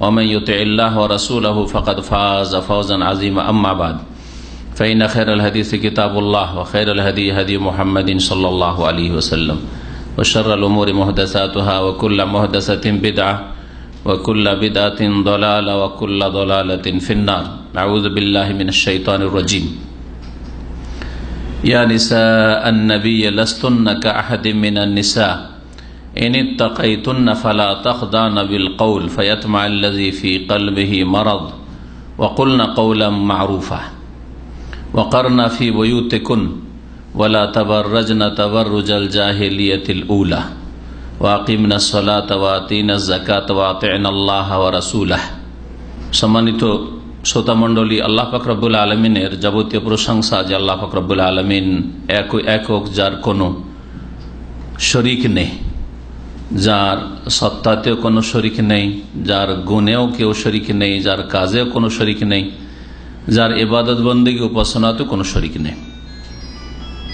ومن يطع الله ورسوله فقد فاز فوزا عظيما أما بعد فإن خير الحديث كتاب الله وخير الهدي هدي محمد صلى الله عليه وسلم وشر الأمور محدثاتها وكل محدثة بدعة وكل بدعة ضلالة وكل ضلالة في النار أعوذ بالله من الشيطان الرجيم يا نساء النبي لستن كأحد من النساء এনে তাকাই তুন্নাফালা তখদা নবিল কৌল ফয়াতমা আল্লাজিফি কলবিহি মরদ ওকুলনা কৌলাম মারুফা ওকরনা ফি বয়ুতেকুন ওলা তবর রজনা তবর রুজল জাহিলিয়তিল উলা ওয়াকিমনা সলা তওয়াতিন জাকাত ওয়াতেন আল্লাহ রসুলাহ। সম্মানিত শ্রোতামণ্ডলী আল্লাহ ফাকরাবুল আলমিনের যাবতীয় প্রশংসা যে আল্লাহ ফাকরাবুল আলমিন এক একক যার কোনো শরিক নেই। যার সত্তাতেও কোনো শরিক নেই, যার গুণেও কেউ শরিক নেই, যার কাজেও কোনো শরিক নেই, যার এবাদত বন্দী উপাসনাতেও কোনো শরিক নেই।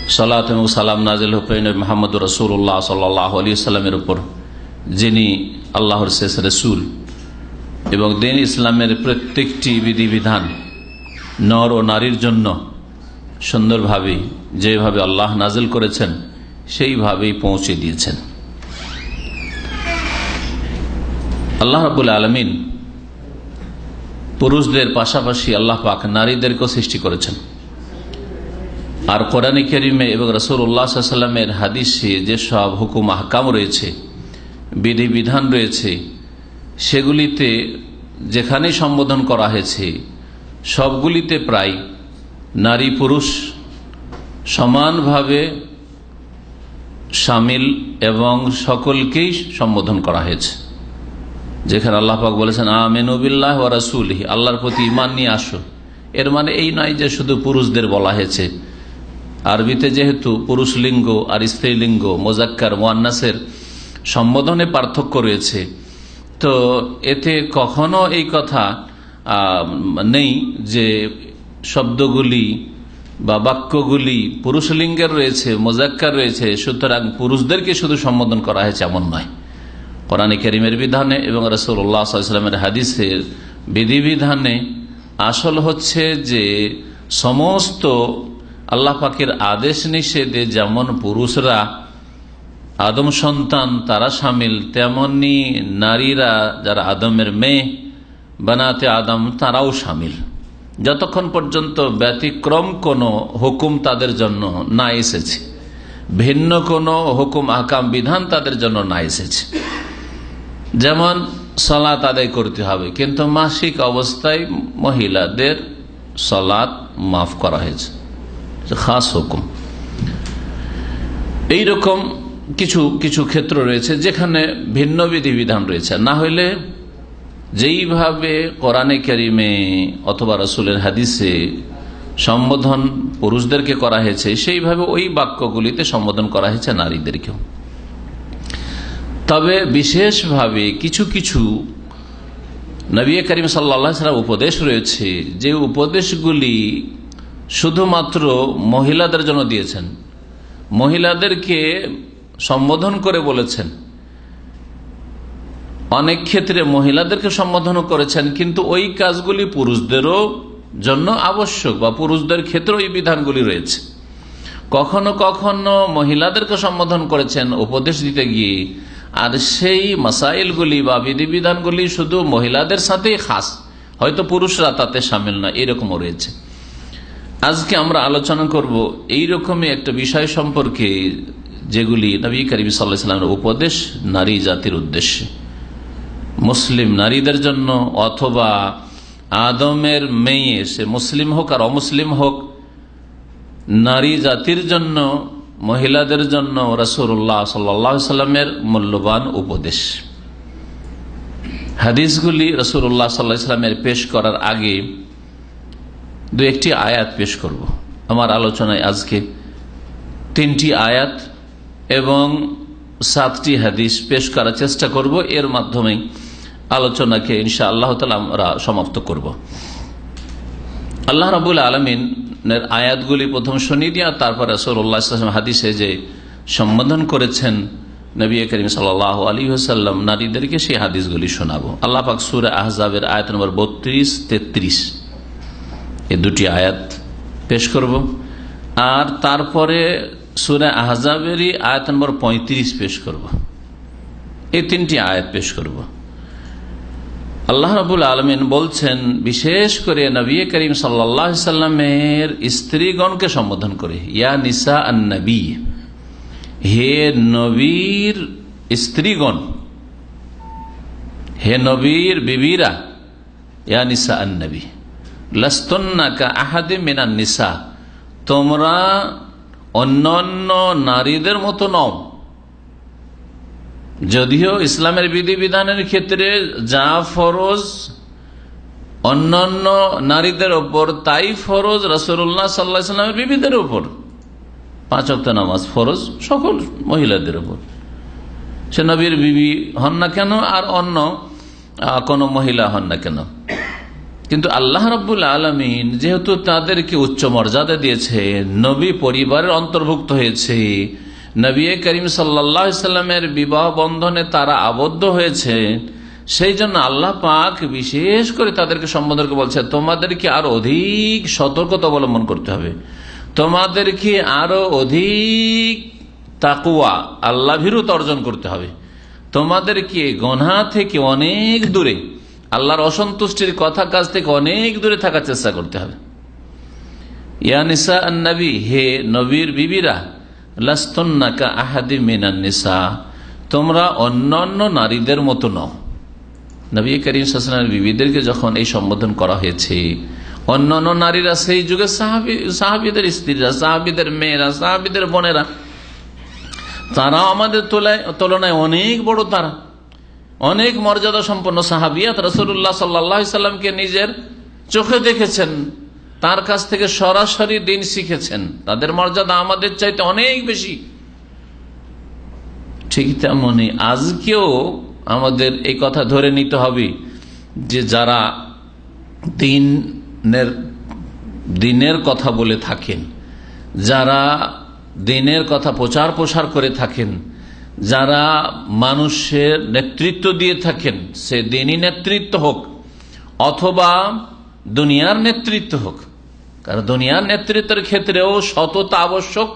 সালাত এবং সালাম নাজিল হুফাইন মোহাম্মদ রসুল্লাহ সাল্লাহ আলী সাল্লামের উপর, যিনি আল্লাহর শেষ রসুল এবং দিন ইসলামের প্রত্যেকটি বিধিবিধান নর ও নারীর জন্য সুন্দরভাবে যেভাবে আল্লাহ নাজিল করেছেন, সেইভাবেই পৌঁছে দিয়েছেন। আল্লাহ রাবুল আলমিন পুরুষদের পাশাপাশি আল্লাহ পাক নারীদেরকেও সৃষ্টি করেছেন। আর কোরআনী করিমে এবং রসুল উল্লাহামের হাদিসে যেসব হুকুম, আহকাম রয়েছে, বিধিবিধান রয়েছে, সেগুলিতে যেখানে সম্বোধন করা হয়েছে, সবগুলিতে প্রায় নারী পুরুষ সমানভাবে সামিল এবং সকলকেই সম্বোধন করা হয়েছে। যেখানে আল্লাহাক বলেছেন আমেনবিল্লাহ ও রাসুলহি। আল্লাহর প্রতি ইমান নিয়ে আসো। এর মানে এই নয় যে শুধু পুরুষদের বলা হয়েছে। আরবিতে যেহেতু পুরুষ লিঙ্গ আর স্ত্রীলিঙ্গ মোজাক্কার মোয়ান্নাসের সম্বোধনে পার্থক্য রয়েছে, তো এতে কখনো এই কথা নেই যে শব্দগুলি বা বাক্যগুলি পুরুষ লিঙ্গের রয়েছে, মোজাক্কার রয়েছে, সুতরাং পুরুষদেরকে শুধু সম্বোধন করা হয়েছে এমন নয়। কোরআন করিমের বিধানে এবং রসুল্লাহামের হাদিসের বিধিবিধানে আসল হচ্ছে যে সমস্ত আল্লাহ পাকের আদেশ নিষেধে যেমন পুরুষরা, আদম সন্তান তারা সামিল, তেমনি নারীরা যারা আদমের মেয়ে, বানাতে আদম তারাও সামিল। যতক্ষণ পর্যন্ত ব্যতিক্রম কোনো হুকুম তাদের জন্য না এসেছে, ভিন্ন কোনো হুকুম আকাম বিধান তাদের জন্য না এসেছে। যেমন সলাৎ আদায় করতে হবে, কিন্তু মাসিক অবস্থায় মহিলাদের সলাৎ মাফ করা হয়েছে। খাস হুকুম। এইরকম কিছু কিছু ক্ষেত্র রয়েছে যেখানে ভিন্ন বিধিবিধান রয়েছে। না হইলে যেইভাবে কোরআনে কারিমে অথবা রসুলের হাদিসে সম্বোধন পুরুষদেরকে করা হয়েছে, সেইভাবে ওই বাক্যগুলিতে সম্বোধন করা হয়েছে নারীদেরকেও। তবে বিশেষভাবে কিছু কিছু নবী করিম সাল্লা উপদেশ রয়েছে যে উপদেশগুলি শুধুমাত্র মহিলাদের জন্য দিয়েছেন। মহিলাদেরকে সম্বোধন করে বলেছেন। অনেক ক্ষেত্রে মহিলাদেরকে সম্বোধন করেছেন, কিন্তু ওই কাজগুলি পুরুষদেরও জন্য আবশ্যক বা পুরুষদের ক্ষেত্রে ওই বিধানগুলি রয়েছে। কখনো কখনো মহিলাদেরকে সম্বোধন করেছেন, উপদেশ দিতে গিয়ে আর সেই মাসাইলগুলি বা বিধিবিধানগুলি শুধু মহিলাদের সাথেই খাস। হয়তো পুরুষরা তাতে সামিল না এরকমও রয়েছে। আজকে আমরা আলোচনা করব এই রকমই একটা বিষয় সম্পর্কে, যেগুলি নবী করিম সাল্লাহামের উপদেশ নারী জাতির উদ্দেশ্যে। মুসলিম নারীদের জন্য অথবা আদমের মেয়ে সে মুসলিম হোক আর অমুসলিম হোক, নারী জাতির জন্য মহিলাদের জন্য রসুল্লাহ সাল্লামের মূল্যবান উপদেশ। হাদিসগুলি রসুল্লাহ সাল্লাহামের পেশ করার আগে দু একটি আয়াত পেশ করব। আমার আলোচনায় আজকে তিনটি আয়াত এবং সাতটি হাদিস পেশ করার চেষ্টা করব। এর মাধ্যমে আলোচনাকে ইনশা আল্লাহ তালা আমরা সমাপ্ত করব। আল্লাহ রাবুল আলমিনের আয়াতগুলি প্রথম শুনিয়ে দিয়া, তারপর রসুল্লাহ হাদিসে যে সম্বোধন করেছেন নবী করিম সাল আলী হাসাল্লাম নারীদেরকে সেই হাদিসগুলি শোনাবো। আল্লাহ পাক সুর আহজাবের আয়াত নম্বর বত্রিশ, তেত্রিশ এ দুটি আয়াত পেশ করব। আর তারপরে সুরে আহজাবেরই আয়াত নম্বর পঁয়ত্রিশ পেশ করব। এই তিনটি আয়াত পেশ করব। আল্লাহ রবুল আলমিন বলছেন, বিশেষ করে নবী করিম সাল্লামের স্ত্রীগণকে সম্বোধন করে, ইয়া নিসা নবী হে নবীর স্ত্রীগণ, হে নবীর বিবিরা, ইয়া নিসা নবী লস্তন্নাকা আহাদে মিনান নিসা তোমরা অন্যান্য নারীদের মতো নও। যদিও ইসলামের বিধিবিধানের ক্ষেত্রে যা ফরজ, অন্যান্য নারীদের ওপর, তাই ফরজ রসুল্লাহ সাল্লা সাল্লামের বিবিদের ওপর। পাঁচ অক্ট নামাজ ফরজ সকল মহিলাদের ওপর। সে নবীর বিবি হন না কেন আর অন্য কোনো মহিলা হন না কেন? কিন্তু আল্লাহ রব্বুল আলমিন যেহেতু তাদেরকে উচ্চ মর্যাদা দিয়েছে, নবী পরিবারের অন্তর্ভুক্ত হয়েছে নবী করিম সাল্লামের বিবাহ বন্ধনে তারা আবদ্ধ হয়েছে, সেই জন্য আল্লাহ পাক বিশেষ করে তাদেরকে সম্বোধনকে বলছে, তোমাদেরকে আরও অধিক সতর্কতা অবলম্বন করতে হবে। তোমাদেরকে আরও অধিক তাকুয়া আল্লাহ ভীরুত অর্জন করতে হবে। তোমাদেরকে গনা থেকে অনেক দূরে, আল্লাহর অসন্তুষ্টির কথা কাজ থেকে অনেক দূরে থাকার চেষ্টা করতে হবে। ইয়ানিসা নবী হে নবীর বিবিরা লাস্তন্নাকা আহাদি মিনান্নিসা তোমরা অন্যান্য নারীদের মতো নও। নবী করিম সাসনের বিবিদেরকে যখন এই সম্বোধন করা হয়েছে, অন্যান্য নারীরা সেই যুগে সাহাবি, সাহাবিদের স্ত্রীরা, সাহাবিদের মেয়েরা, সাহাবিদের বোনেরা তারাও আমাদের তুলনায় অনেক বড় তারা। অনেক মর্যাদা সম্পন্ন সাহাবিয়াত রসুল্লাহ সাল্লা সাল্লামকে নিজের চোখে দেখেছেন। তার কাছ থেকে সরাসরি দিন শিখেছেন। তাদের মর্যাদা আমাদের চাইতে অনেক বেশি। ঠিক তেমনি আজকেও আমাদের এই কথা ধরে নিতে হবে যে যারা দিনের দিনের কথা বলে থাকেন, যারা দিনের কথা প্রচার প্রসার করে থাকেন, যারা মানুষের নেতৃত্ব দিয়ে থাকেন, সে দিনই নেতৃত্ব হোক, অথবা দুনিয়ার নেতৃত্ব হোক কারণ দুনিয়ার নেতৃত্বের ক্ষেত্রেও সততা আবশ্যক,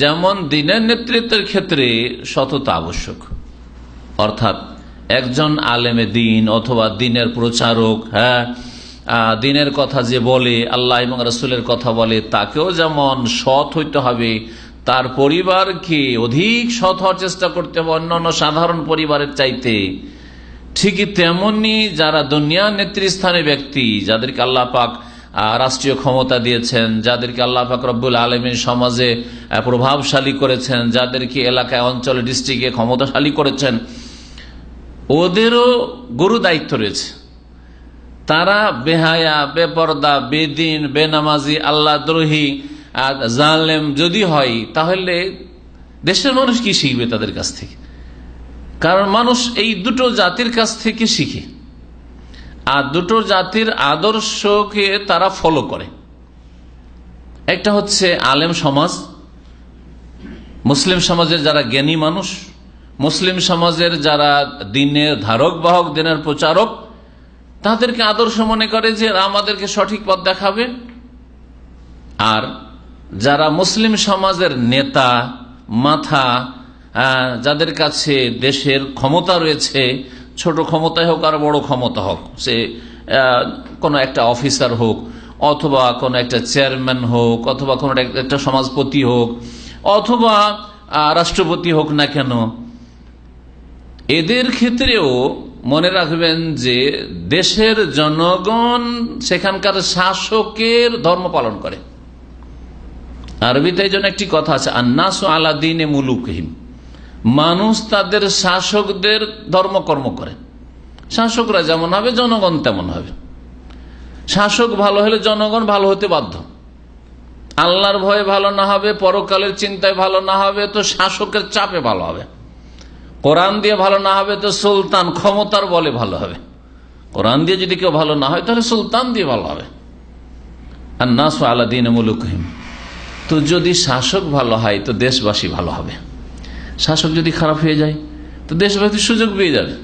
যেমন দিনের নেতৃত্বের ক্ষেত্রে সততা আবশ্যক। অর্থাৎ একজন আলেমে দিন অথবা দিনের প্রচারক হ্যাঁ দিনের কথা যে বলে, আল্লাহ এবং রসুলের কথা বলে, তাকেও যেমন সৎ হইতে হবে, তার পরিবারকে অধিক সৎ হওয়ার চেষ্টা করতে হবে অন্যান্য সাধারণ পরিবারের চাইতে। ঠিকই তেমনি যারা দুনিয়া নেতৃস্থানে ব্যক্তি, যাদেরকে আল্লাহ পাক রাষ্ট্রীয় ক্ষমতা দিয়েছেন, যাদেরকে আল্লাহ পাক রব্বুল আলমীর সমাজে প্রভাবশালী করেছেন, যাদেরকে এলাকায়, অঞ্চলে ডিস্ট্রিক্টে ক্ষমতাশালী করেছেন, ওদেরও গুরু দায়িত্ব রয়েছে। তারা বেহায়া, বেপর্দা, বেদিন, বেনামাজি, আল্লাহ দ্রোহী জালেম যদি হয়, তাহলে দেশের মানুষ কি শিখবে তাদের কাছ থেকে? কারণ মানুষ এই দুটো জাতির কাছ থেকে শিখে। আর দুটো জাতির আদর্শকে তারা ফলো করে। একটা হচ্ছে আলেম সমাজ, মুসলিম সমাজের যারা জ্ঞানী মানুষ, মুসলিম সমাজের যারা দিনের ধারক, বাহক, দিনের প্রচারক, তাদেরকে আদর্শ মনে করে যে আমাদেরকে সঠিক পথ দেখাবে। আর যারা মুসলিম সমাজের নেতা, মাথা যাদের কাছে দেশের ক্ষমতা রয়েছে ছোট ক্ষমতায় হোক আর বড় ক্ষমতা হোক, সে কোনো একটা অফিসার হোক, অথবা কোনো একটা চেয়ারম্যান হোক, অথবা কোনো একটা- সমাজপতি হোক, অথবা রাষ্ট্রপতি হোক না কেন, এদের ক্ষেত্রেও মনে রাখবেন যে দেশের জনগণ সেখানকার শাসকের ধর্ম পালন করে। আরবিতে জন্য একটি কথা আছে, আন্নাস আলাদিন মুলুকহিম। মানুষ তাদের শাসকদের ধর্মকর্ম করে। শাসকরা যেমন হবে, জনগণ তেমন হবে। শাসক ভালো হলে জনগণ ভালো হতে বাধ্য। আল্লাহর ভয়ে ভালো না হবে, পরকালের চিন্তায় ভালো না হবে, তো শাসকের চাপে ভালো হবে। কোরআন দিয়ে ভালো না হবে, তো সুলতান ক্ষমতার বলে ভালো হবে। কোরআন দিয়ে যদি কেউ ভালো না হয়, তাহলে সুলতান দিয়ে ভালো হবে। আর নাস আলাদিন তো যদি শাসক ভালো হয়, তো দেশবাসী ভালো হবে। শাসক যদি খারাপ হয়ে যায়, তো দেশবাসী সুযোগ পেয়ে যাবে।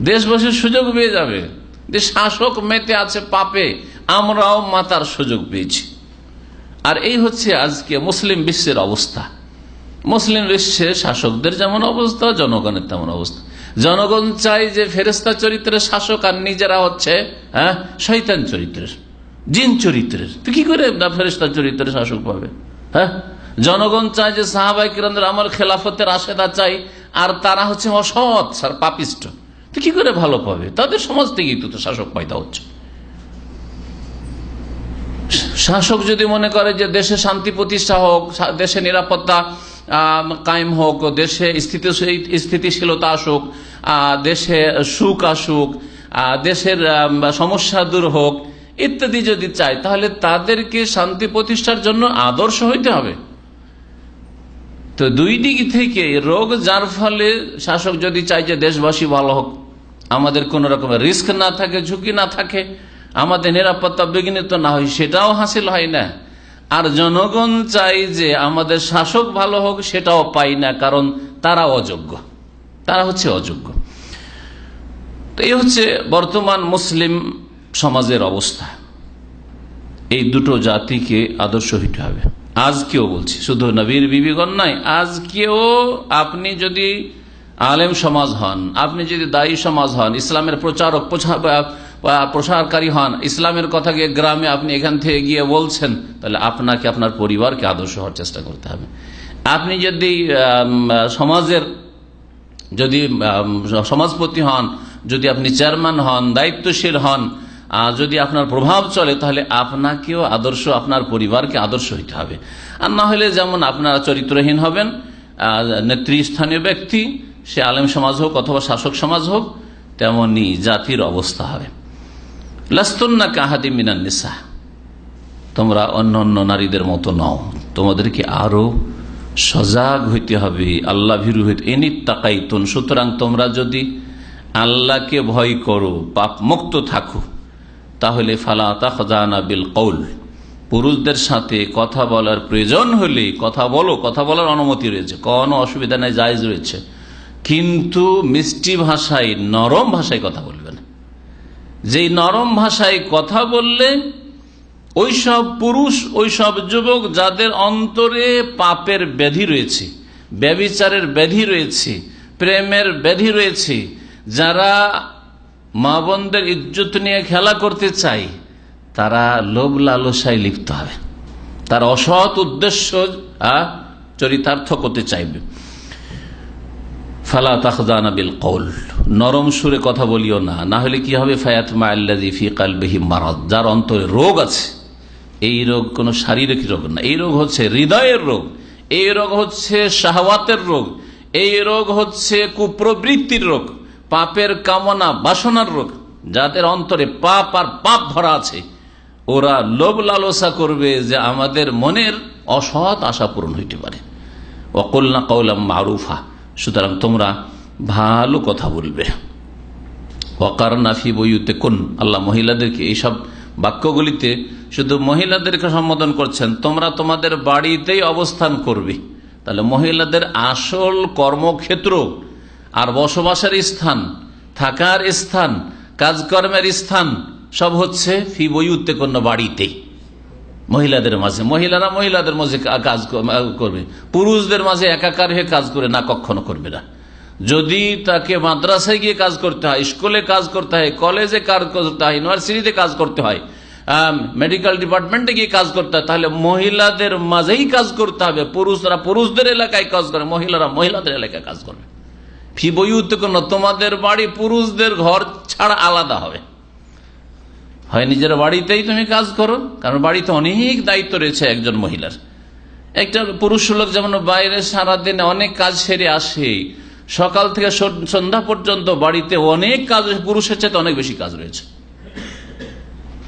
দেশবাসীর সুযোগ পেয়ে যাবে যে শাসক মেতে আছে পাপে, আমরাও মাতার সুযোগ পেয়েছি। আর এই হচ্ছে আজকে মুসলিম বিশ্বের অবস্থা। মুসলিম বিশ্বে শাসকদের যেমন অবস্থা, জনগণের তেমন অবস্থা। জনগণ চাই যে ফেরেস্তা চরিত্রের শাসক আর নিজেরা হচ্ছে হ্যাঁ শৈতান চরিত্রের, জিন চরিত্রের। কি করে না ফেরেস্তা চরিত্রের শাসক পাবে হ্যাঁ? জনগণ চায় যে সাহাবাই কিরন্দ্র আমার খেলাফতের আশেদা চাই, আর তারা হচ্ছে অসৎ, স্যার, পাপিষ্ট। তো কি করে ভালো পাবে? তাদের সমাজ থেকেই তো শাসক পয়দা হচ্ছে। শাসক যদি মনে করে যে দেশে শান্তি প্রতিষ্ঠা হোক দেশে নিরাপত্তা কায়েম হোক, দেশে স্থিতি- স্থিতিশীলতা আসুক দেশে সুখ আসুক দেশের সমস্যা দূর হোক, ইত্যাদি যদি চায়, তাহলে তাদেরকে শান্তি প্রতিষ্ঠার জন্য আদর্শ হইতে হবে। তো দুই দিক থেকে রোগ যার ফলে শাসক যদি চায় যে দেশবাসী ভালো হোক, আমাদের কোন রকমের রিস্ক না থাকে, ঝুঁকি না থাকে, আমাদের নিরাপত্তা বিঘ্নিত না হয়, সেটাও হাসিল হয় না। আর জনগণ চাই যে আমাদের শাসক ভালো হোক, সেটাও পাই না, কারণ তারা অযোগ্য। তারা হচ্ছে অযোগ্য। তো এই হচ্ছে বর্তমান মুসলিম সমাজের অবস্থা। এই দুটো জাতিকে আদর্শ হইতে হবে। আজকেও বলছি, শুধু নবীর বিবিগণ নয় আজকেও আপনি যদি আলেম সমাজ হন, আপনি যদি দায়ী সমাজ হন, ইসলামের প্রচারক প্রসারকারী হন, ইসলামের কথা গিয়ে গ্রামে আপনি এখান থেকে গিয়ে বলছেন, তাহলে আপনাকে আপনার পরিবারকে আদর্শ হওয়ার চেষ্টা করতে হবে। আপনি যদি সমাজের যদি সমাজপতি হন, যদি আপনি চেয়ারম্যান হন, দায়িত্বশীল হন যদি আপনার প্রভাব চলে, তাহলে আপনাকেও আদর্শ, আপনার পরিবারকে আদর্শ হইতে হবে। আর না হলে যেমন আপনারা চরিত্রহীন হবেন নেতৃস্থানীয় ব্যক্তি, সে আলেম সমাজ হোক অথবা শাসক সমাজ হোক, তেমনি জাতির অবস্থা হবে। লাস্তুন্না কাহাদি মিনান নিসা। তোমরা অন্য অন্য নারীদের মতো নও। তোমাদেরকে আরও সজাগ হইতে হবে। আল্লাহ ভীরু হইতে এনি তাকাইতুন সুতরাং তোমরা যদি আল্লাহকে ভয় করো পাপ মুক্ত থাকো তাহলে ফালা তা তাহজানা বিল কৌল পুরুষদের সাথে কথা বলার প্রয়োজন হলে কথা বলো, কথা বলার অনুমতি রয়েছে। কোনো অসুবিধা নেই, জায়জ রয়েছে। কিন্তু মিষ্টি ভাষায়, নরম ভাষায় কথা বলবে না যেই নরম ভাষায় কথা বললে ওই সব পুরুষ ওই সব যুবক যাদের অন্তরে পাপের ব্যাধি রয়েছে ব্যবিচারের ব্যাধি রয়েছে, প্রেমের ব্যাধি রয়েছে, যারা মা বোনদের ইজ্জত নিয়ে খেলা করতে চাই, তারা লোভ লালসায় লিপ্ত হবে। তার অসৎ উদ্দেশ্য চরিতার্থ করতে চাইবে। ফালা তাহদানা বিল কৌল নরম সুরে কথা বলিও না। না হলে কি হবে? ফায়াত মাল্লাদি ফি কালবিহি মারাদ। যার অন্তরে রোগ আছে, এই রোগ কোনো শারীরিক রোগ না। এই রোগ হচ্ছে হৃদয়ের রোগ। এই রোগ হচ্ছে শাহওয়াতের রোগ। এই রোগ হচ্ছে কুপ্রবৃত্তির রোগ। পাপের কামনা, বাসনার রোগ, যাদের অন্তরে পাপ আর পাপ ভরা আছে, ওরা লোভ লালসা করবে যে আমাদের মনের অসৎ আশা পূরণ হইতে পারে। অকল্লা কৌলাম মারুফা, সুতরাং তোমরা ভালো কথা বলবে। ওয়াকার নাফি বইতে কোন আল্লাহ মহিলাদেরকে এইসব বাক্যগুলিতে শুধু মহিলাদেরকে সম্বোধন করছেন, তোমরা তোমাদের বাড়িতেই অবস্থান করবে। তাহলে মহিলাদের আসল কর্মক্ষেত্র আর বসবাসের স্থান, থাকার স্থান, কাজকর্মের স্থান, সব হচ্ছে ফি বইতে কোন বাড়িতেই। মহিলাদের মাঝে, মহিলারা মহিলাদের মাঝে কাজ করবে। পুরুষদের মাঝে একাকার হয়ে কাজ করে না, কখনো করবে না। যদি তাকে মাদ্রাসায় গিয়ে কাজ করতে হয়, স্কুলে কাজ করতে হয়, কলেজে কাজ করতে হয়, ইউনিভার্সিটিতে কাজ করতে হয় মেডিকেল ডিপার্টমেন্টে গিয়ে কাজ করতে হয়, তাহলে মহিলাদের মাঝেই কাজ করতে হবে। পুরুষরা পুরুষদের এলাকায় কাজ করে, মহিলারা মহিলাদের এলাকায় কাজ করবে। তোমাদের বাড়ি পুরুষদের ঘর ছাড়া আলাদা হবে। হয় নিজের বাড়িতেই তুমি কাজ করো, কারণ বাড়িতে অনেক দায়িত্ব রয়েছে একজন মহিলার। একটা পুরুষ লোক যেমন বাইরে সারাদিন অনেক কাজ সেরে আসে, সকাল থেকে সন্ধ্যা পর্যন্ত বাড়িতে অনেক কাজ, পুরুষের চাইতে অনেক বেশি কাজ রয়েছে।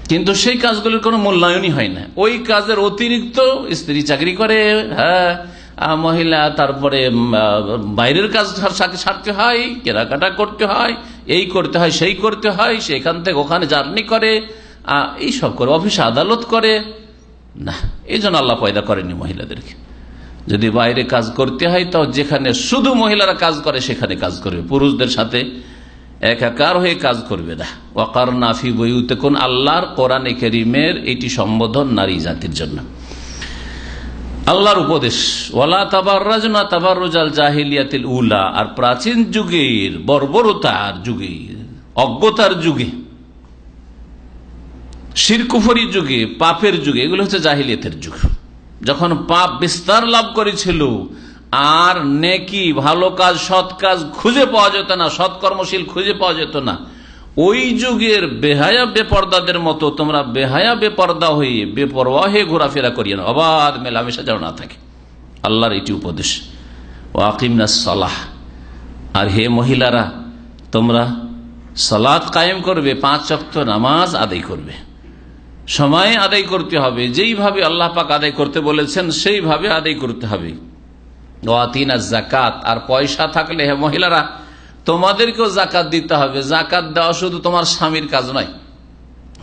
কিন্তু সেই কাজগুলির কোনো মূল্যায়নই হয় না। ওই কাজের অতিরিক্ত স্ত্রী চাকরি করে হ্যাঁ মহিলা, তারপরে বাইরের কাজ সারতে হয়, কেনাকাটা করতে হয়, এই করতে হয়, সেই করতে হয়, সেখান থেকে ওখানে জার্নি করে এই সব করে, অফিস আদালত করে। না, এই জন্য আল্লাহ পয়দা করেনি মহিলাদেরকে। যদি বাইরে কাজ করতে হয়, তো যেখানে শুধু মহিলারা কাজ করে, সেখানে কাজ করবে। পুরুষদের সাথে একাকার হয়ে কাজ করবে না। ওয়াকার নাফি বইতে কোন আল্লাহর কোরআনে কেরিমের এটি সম্বোধন নারী জাতির জন্য। আল্লাহর উপদেশ। ওয়ালা তাবার রাজনা তাবার রোজাল জাহিলিয়াতিল উলা, আর প্রাচীন যুগের বর্বরতার যুগে, অজ্ঞতার যুগে, শিরকুফরি যুগে, পাপের যুগে, এগুলো হচ্ছে জাহিলিয়াতের যুগ। যখন পাপ বিস্তার লাভ করেছিল, আর নেকি ভালো কাজ, সৎ কাজ খুঁজে পাওয়া যেত না সৎকর্মশীল খুঁজে পাওয়া যেত না ওই যুগের বেহায়া বেপর্দাদের মতো তোমরা বেহায়া বেপর্দা হয়ে বেপরোয়া হয়ে ঘোরাফেরা করিয়ে না। অবাধ মেলামেশা যেন না থাকে। আল্লাহর এটি উপদেশ। ও আকিমনা সালাহ। আর হে মহিলারা, তোমরা সালাদ কায়েম করবে, পাঁচ চক্ত নামাজ আদায় করবে। সময়ে আদায় করতে হবে। যেইভাবে আল্লাহ পাক আদায় করতে বলেছেন, সেইভাবে আদায় করতে হবে। জাকাত আর পয়সা থাকলে হে মহিলারা তোমাদেরকেও জাকাত দিতে হবে। জাকাত দেওয়া শুধু তোমার স্বামীর কাজ নয়।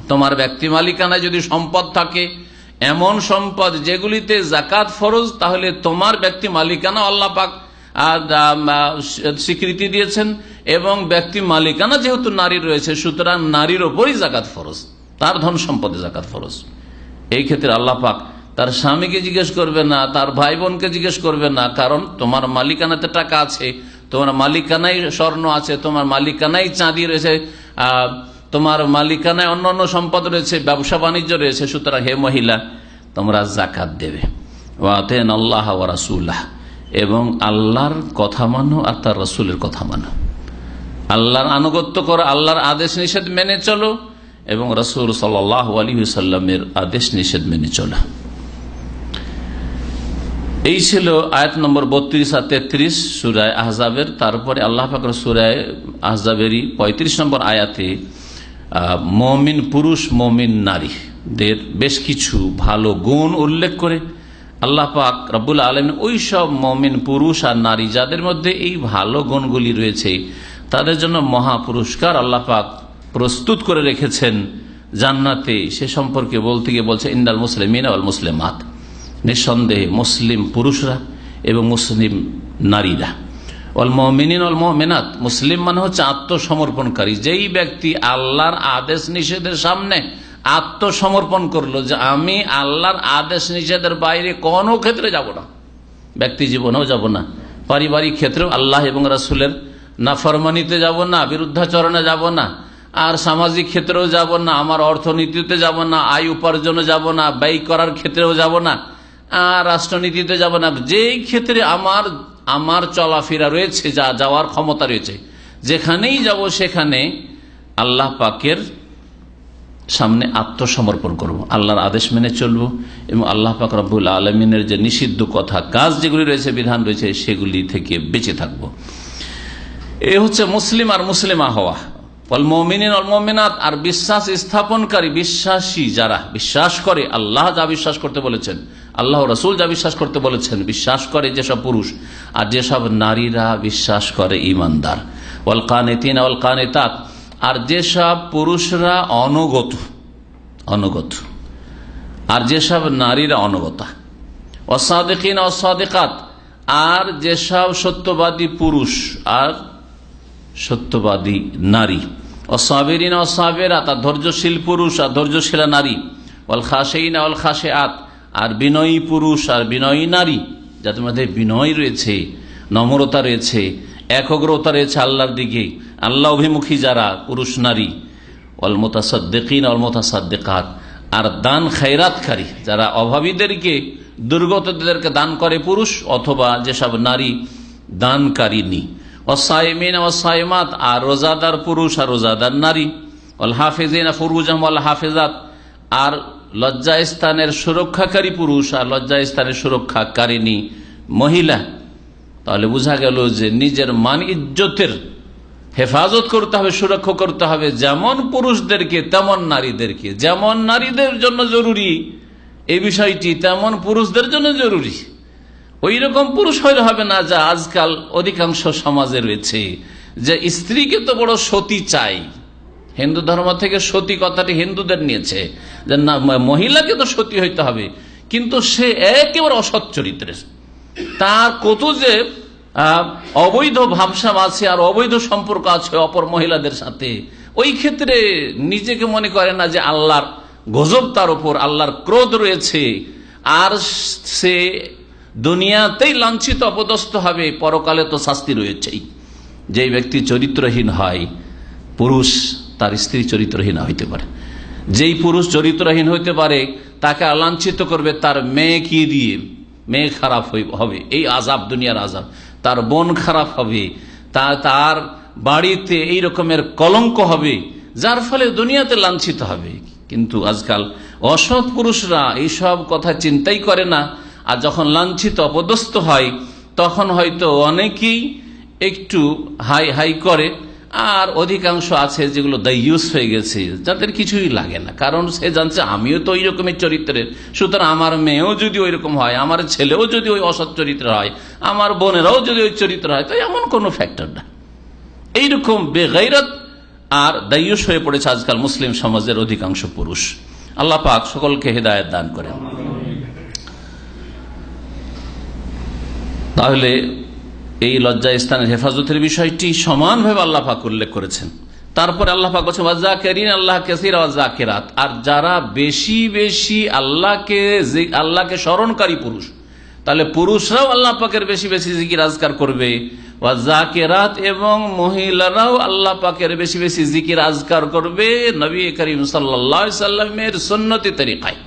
তোমার ব্যক্তি মালিকানায় যদি সম্পদ থাকে, এমন সম্পদ যেগুলিতে জাকাত ফরজ, তাহলে তোমার ব্যক্তি মালিকানা আল্লাহ পাক স্বীকৃতি দিয়েছেন এবং ব্যক্তি মালিকানা যেহেতু নারীর রয়েছে, সুতরাং নারীর ওপরই জাকাত ফরজ। তার ধন সম্পদে জাকাত ফরজ। এই ক্ষেত্রে আল্লাহ পাক তার স্বামীকে জিজ্ঞেস করবে না, তার ভাই বোনকে জিজ্ঞেস করবে না, কারণ তোমার মালিকানাতে টাকা আছে। তোমার মালিকানাই স্বর্ণ আছে, তোমার মালিকানাই চাঁদি রয়েছে তোমার মালিকানায় অন্য অন্য সম্পদ রয়েছে, ব্যবসা বাণিজ্য রয়েছে, সুতরাং হে মহিলা, তোমরা জাকাত দেবে। ওয়াতেন আল্লাহ রাসুল্লাহ এবং আল্লাহর কথা মানো আর তার রসুলের কথা মানো। আল্লাহর আনুগত্য করো, আল্লাহর আদেশ নিষেধ মেনে চলো এবং রসুল সাল্লাহ আলী সাল্লামের আদেশ নিষেধ মেনে চলো। এই ছিল আয়াত নম্বর বত্রিশ আর তেত্রিশ সুরায় আহজাবের। তারপরে আল্লাহ ফাকর সুরায় আহজাবেরই পঁয়ত্রিশ নম্বর আয়াতে মমিন পুরুষ, মমিন নারীদের বেশ কিছু ভালো গুণ উল্লেখ করে আল্লাহ পাক রব্বুল আলম ওই সব মমিন পুরুষ আর নারী যাদের মধ্যে এই ভালো গুণগুলি রয়েছে, তাদের জন্য মহা পুরস্কার আল্লাহ পাক প্রস্তুত করে রেখেছেন জান্নাতে। সে সম্পর্কে বলতে গিয়ে বলছে ইন্দাল মুসলিমিন আল মুসলিমাত। নিঃসন্দেহে মুসলিম পুরুষরা এবং মুসলিম নারীরা। অল অল মমিনাত, মুসলিম মানে হচ্ছে আত্মসমর্পণকারী। যেই ব্যক্তি আল্লাহর আদেশ নিষেধের সামনে আত্মসমর্পণ করল যে আমি আল্লাহর আদেশ নিষেধের বাইরে কোনো ক্ষেত্রে যাব না। ব্যক্তি জীবনেও যাব না। পারিবারিক ক্ষেত্রেও আল্লাহ এবং রাসুলের নাফরমানিতে যাব না, বিরুদ্ধাচরণে যাব না। আর সামাজিক ক্ষেত্রেও যাব না, আমার অর্থনীতিতে যাব না, আয় উপার্জনে যাব না, ব্যয় করার ক্ষেত্রেও যাব না। রাষ্ট্রনীতিতে যাব না। যেই ক্ষেত্রে আমার আমার চলাফেরা রয়েছে, যা যাওয়ার ক্ষমতা রয়েছে, যেখানেই যাব সেখানে আল্লাহ পাকের সামনে আত্মসমর্পণ করব, আল্লাহর আদেশ মেনে চলব এবং আল্লাহ পাক রব্বুল আলমিনের যে নিষিদ্ধ কথা, কাজ যেগুলি রয়েছে, বিধান রয়েছে, সেগুলি থেকে বেঁচে থাকব। এ হচ্ছে মুসলিম আর মুসলিমা হওয়া। আর বিশ্বাস স্থাপনকারী, বিশ্বাসী যারা, বিশ্বাস করে, আল্লাহ যা বিশ্বাস করতে বলেছেন আল্লাহ রসুল যা বিশ্বাস করতে বলেছেন, বিশ্বাস করে যেসব পুরুষ, আর যেসব নারীরা বিশ্বাস করে ইমানদার অল কানেতিন অল কানেতাত, আর যেসব পুরুষরা অনগত অনগত, আর যেসব নারীরা অনগতা। অসাদেকিন অসাদেকাত আর যেসব সত্যবাদী পুরুষ, আর সত্যবাদী নারী। অসাবেরিন অসাবেরাত আর ধৈর্যশীল পুরুষ, আর ধৈর্যশীলা নারী। অল খাসেইন অল খাসে আত আর বিনয়ী পুরুষ আর বিনয়ী নারী যাদের মধ্যে বিনয় রয়েছে, নম্রতা রয়েছে, একগ্রতা রয়েছে আল্লাহর দিকে, আল্লাহ অভিমুখী যারা পুরুষ নারী অল মোতাসদ্দিন অল মোতাসাদ্দিকাত, আর দান খায়রাতকারী, যারা অভাবীদেরকে, দুর্গতদেরকে দান করে পুরুষ অথবা যেসব নারী দানকারিনী অসাইমিন অসাইমাত আর রোজাদার পুরুষ আর রোজাদার নারী। অল হাফেজিন, ফুরুজাম অল হাফেজাত, আর লজ্জাস্থানের সুরক্ষাকারী পুরুষ আর লজ্জা স্থানের সুরক্ষাকারিনী মহিলা। তাহলে বোঝা গেল যে নিজের মান ইজ্জতের হেফাজত করতে হবে, সুরক্ষা করতে হবে। যেমন পুরুষদেরকে, তেমন নারীদেরকে। যেমন নারীদের জন্য জরুরি, এই বিষয়টি তেমন পুরুষদের জন্য জরুরি। ওই রকম পুরুষ হইলে হবে না যা আজকাল অধিকাংশ সমাজে রয়েছে। যে স্ত্রীকে তো বড় সতী চাই হিন্দু ধর্ম থেকে সতী কথাটি হিন্দুদের নিয়েছে যে না মহিলাকে তো সতী হইতে হবে। কিন্তু সে একেবারে অসৎ চরিত্রের। তার কত যে অবৈধ ভাবসাব আছে আর অবৈধ সম্পর্ক আছে অপর মহিলাদের সাথে, ওই ক্ষেত্রে নিজেকে মনে করে না যে আল্লাহর গজব তার উপর, আল্লাহর ক্রোধ রয়েছে। আর সে দুনিয়াতেই লাঞ্ছিত, অপদস্থ হবে, পরকালে তো শাস্তি রয়েছেই। যে ব্যক্তি চরিত্রহীন হয়, পুরুষ তার স্ত্রী চরিত্রহীন হইতে পারে। যেই পুরুষ চরিত্রহীন হইতে পারে, তাকে লাঞ্ছিত করবে, তার মেয়ে কি দিয়ে? মেয়ে খারাপ হবে। এই আজাব দুনিয়ার আজাব তার বোন খারাপ হবে। তা তার বাড়িতে এই রকমের কলঙ্ক হবে, যার ফলে দুনিয়াতে লাঞ্ছিত হবে। কিন্তু আজকাল অসৎ পুরুষরা এইসব কথা চিন্তাই করে না। আর যখন লাঞ্ছিত, অপদস্থ হয়, তখন হয়তো অনেকেই একটু হাই হাই করে। আর অধিকাংশ আছে যেগুলো দাইয়ুস হয়ে গেছে, যাদের কিছুই লাগে না। কারণ সে জানছে, আমিও তো ওই রকমের চরিত্রের। সুতরাং আমার মেয়েও যদি ওই রকম হয়, আমার ছেলেও যদি ওই অসৎ চরিত্র হয়, আমার বোনেরাও যদি ওই চরিত্র হয়, তো এমন কোনো ফ্যাক্টর না। এইরকম বেগাইরত আর দায়ুস হয়ে পড়েছে আজকাল মুসলিম সমাজের অধিকাংশ পুরুষ। আল্লাহ পাক সকলকে হেদায়ত দান করেন। তাহলে এই লজ্জা স্থানের হেফাজতের বিষয়টি সমানভাবে আল্লাহ পাক উল্লেখ করেছেন। তারপরে আল্লাহ পাক বলছেন, ওয়াজাকেরিন আল্লাহ কেসির ওয়াজাকেরাত আর যারা বেশি বেশি আল্লাহকে আল্লাহকে স্মরণকারী পুরুষ, তাহলে পুরুষরাও আল্লাহ পাকের বেশি বেশি জিকির আজকার করবে। ওয়াজাকেরাত এবং মহিলারাও আল্লাহ পাকের বেশি বেশি জিকির আজকার করবে নবী করিম সাল্লাহ সাল্লামের সন্নতি তরিকায়।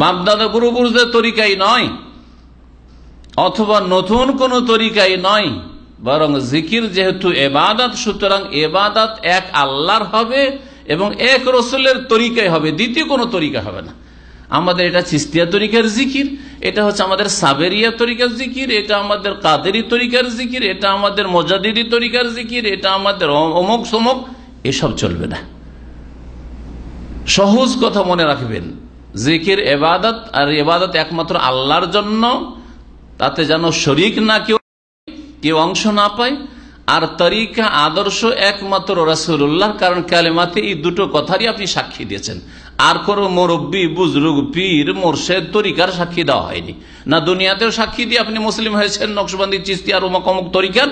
বাপদাদা পূর্বপুরুষদের তরিকাই নয় অথবা নতুন কোন তরিকাই নয়, বরং জিকির যেহেতু এবাদাত, সুতরাং এবাদাত এক আল্লাহর হবে এবং এক রসুলের তরিকায় হবে, দ্বিতীয় কোনো তরিকা হবে না। আমাদের এটা চিস্তিয়া তরিকার জিকির, এটা হচ্ছে আমাদের সাবেরিয়া তরিকার জিকির, এটা আমাদের কাদেরি তরিকার জিকির, এটা আমাদের মজাদিদি তরিকার জিকির, এটা আমাদের অমুক সমক, এসব চলবে না। সহজ কথা মনে রাখবেন, জিকির এবাদত আর এবাদত একমাত্র আল্লাহর জন্য তাতে যেন শরিক না কেউ কেউ অংশ না পায়। আর তরিকা, আদর্শ একমাত্র রাসুল্লাহ কারণ কালেমাতে এই দুটো কথারই আপনি সাক্ষী দিয়েছেন। আর কোনো মুরব্বী, বুজরুগ, পীর, মোরশেদ তরিকার সাক্ষী দেওয়া হয়নি। না দুনিয়াতেও সাক্ষী দিয়ে আপনি মুসলিম হয়েছেন, নকশবন্দি, চিস্তি আর অমুক তরিকার,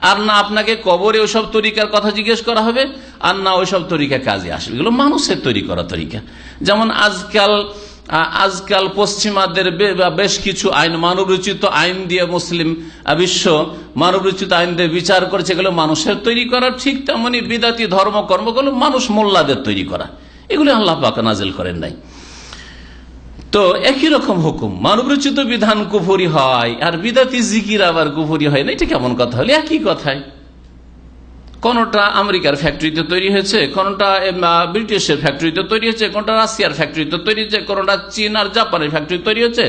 আর না আপনাকে কবরে ওইসব তরিকার কথা জিজ্ঞেস করা হবে, আর না ওইসব তরিকা কাজে আসবে। এগুলো মানুষের তৈরি করা তরিকা। যেমন আজকাল আজকাল পশ্চিমাদের বেশ কিছু আইন, মানবরচিত আইন দিয়ে মুসলিম বিশ্ব মানবরচিত আইন দিয়ে বিচার করেছে, এগুলো মানুষের তৈরি করা ঠিক তেমনি বিদাতি ধর্ম, কর্মগুলো মানুষ মোল্লাদের তৈরি করা। এগুলো আল্লাহ পাক নাজিল করেন নাই। তো একই রকম হুকুম, মানবরচিত বিধান কুফরি হয়, আর বিদাতি জিকির আবার কুফরি হয় না, এটা কেমন কথা হলে? একই কথায় কোনটা আমেরিকার ফ্যাক্টরিতে তৈরি হয়েছে, কোনটা ব্রিটিশের ফ্যাক্টরিতে তৈরি হয়েছে, কোনটা রাশিয়ার ফ্যাক্টরিতে তৈরি হয়েছে, কোনটা চীন আর জাপানের ফ্যাক্টরি তৈরি হয়েছে,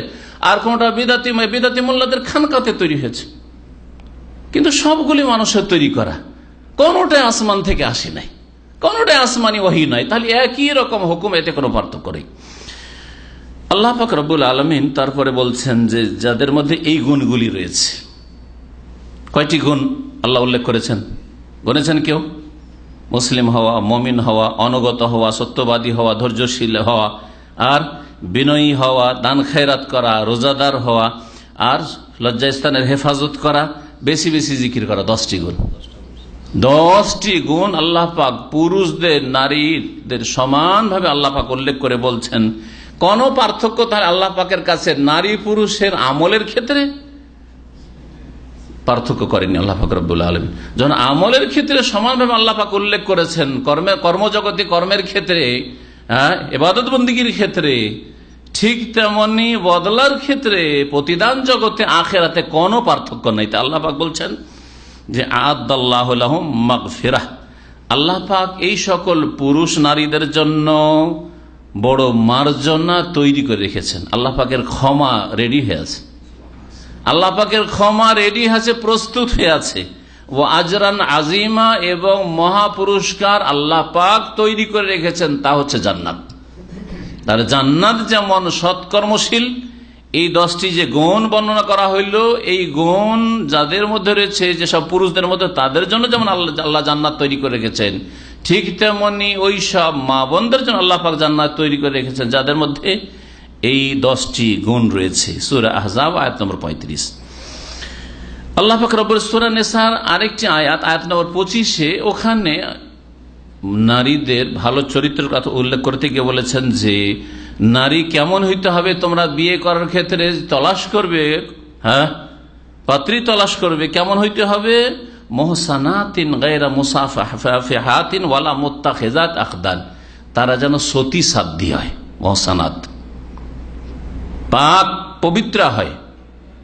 আর কোনটা বিদাতি বিদাতি মোল্লাদের খানকাতে তৈরি হয়েছে। কিন্তু সবগুলি মানুষের তৈরি করা, কোনটাই আসমান থেকে আসে নাই, কোনটাই আসমানি ওহি নয় তাহলে একই রকম হুকুম এতে কোনো পার্থক্য নেই। আল্লাহ পাক আলমিন তারপরে বলছেন যে, যাদের মধ্যে এই গুণগুলি রয়েছে, কয়টি গুণ আল্লাহ উল্লেখ করেছেন? গণেছেন কেউ? মুসলিম হওয়া, মমিন হওয়া, অনগত হওয়া, সত্যবাদী হওয়া, ধৈর্যশীল হওয়া, আর বিনয়ী হওয়া, দান খেরাত করা, রোজাদার হওয়া, আর লজ্জাস্থানের হেফাজত করা, বেশি বেশি জিকির করা, দশটি গুণ। দশটি গুণ আল্লাহ পাক পুরুষদের, নারীদের সমানভাবে আল্লাহ পাক উল্লেখ করে বলছেন, কোন পার্থক্য তাহলে আল্লাহ পাকের কাছে নারী পুরুষের আমলের ক্ষেত্রে? পার্থক্য করেনি আল্লাহ ফাকরুল্লাহ আলম যখন আমলের ক্ষেত্রে সমানভাবে আল্লাহ পাক উল্লেখ করেছেন কর্মের কর্মজগতে কর্মের ক্ষেত্রে হ্যাঁ এবাদত বন্দীগীর ক্ষেত্রে, ঠিক তেমনি বদলার ক্ষেত্রে, প্রতিদান জগতে আখেরাতে কোনো পার্থক্য নেই। তা আল্লাহ পাক বলছেন যে, আদাল্লাহ ফেরাহ আল্লাহ পাক এই সকল পুরুষ নারীদের জন্য বড় মার্জনা তৈরি করে রেখেছেন। আল্লাহ পাকের ক্ষমা রেডি হয়ে আছে। আল্লাহ পাকের ক্ষমা রেডি আছে, প্রস্তুত হয়ে আছে। ও আজরান আজিমা এবং মহা পুরস্কার আল্লাহ পাক তৈরি করে রেখেছেন, তা হচ্ছে জান্নাত। তার জান্নাত যেমন সৎকর্মশীল, এই দশটি যে গুণ বর্ণনা করা হইল, এই গুণ যাদের মধ্যে রয়েছে যেসব পুরুষদের মধ্যে, তাদের জন্য যেমন আল্লাহ আল্লাহ জান্নাত তৈরি করে রেখেছেন, ঠিক তেমনি ওই সব মা বোনদের জন্য আল্লাহ পাক জান্নাত তৈরি করে রেখেছেন, যাদের মধ্যে এই দশটি গুণ রয়েছে। সুরা আহজাব, আয়াত নম্বর পঁয়ত্রিশ। আল্লাহ ফাকরবর সুরা নেসার আরেকটি আয়াত আয়াত নম্বর পঁচিশে ওখানে নারীদের ভালো চরিত্রের কথা উল্লেখ করতে গিয়ে বলেছেন যে, নারী কেমন হইতে হবে? তোমরা বিয়ে করার ক্ষেত্রে তলাশ করবে হ্যাঁ? পাত্রী তলাশ করবে, কেমন হইতে হবে? মোহসানাতিন ওয়ালা মোত্তা খেজাত আখদান তারা যেন সতী সাধ্যী হয়, মহসানাত। পাক পবিত্রা হয়।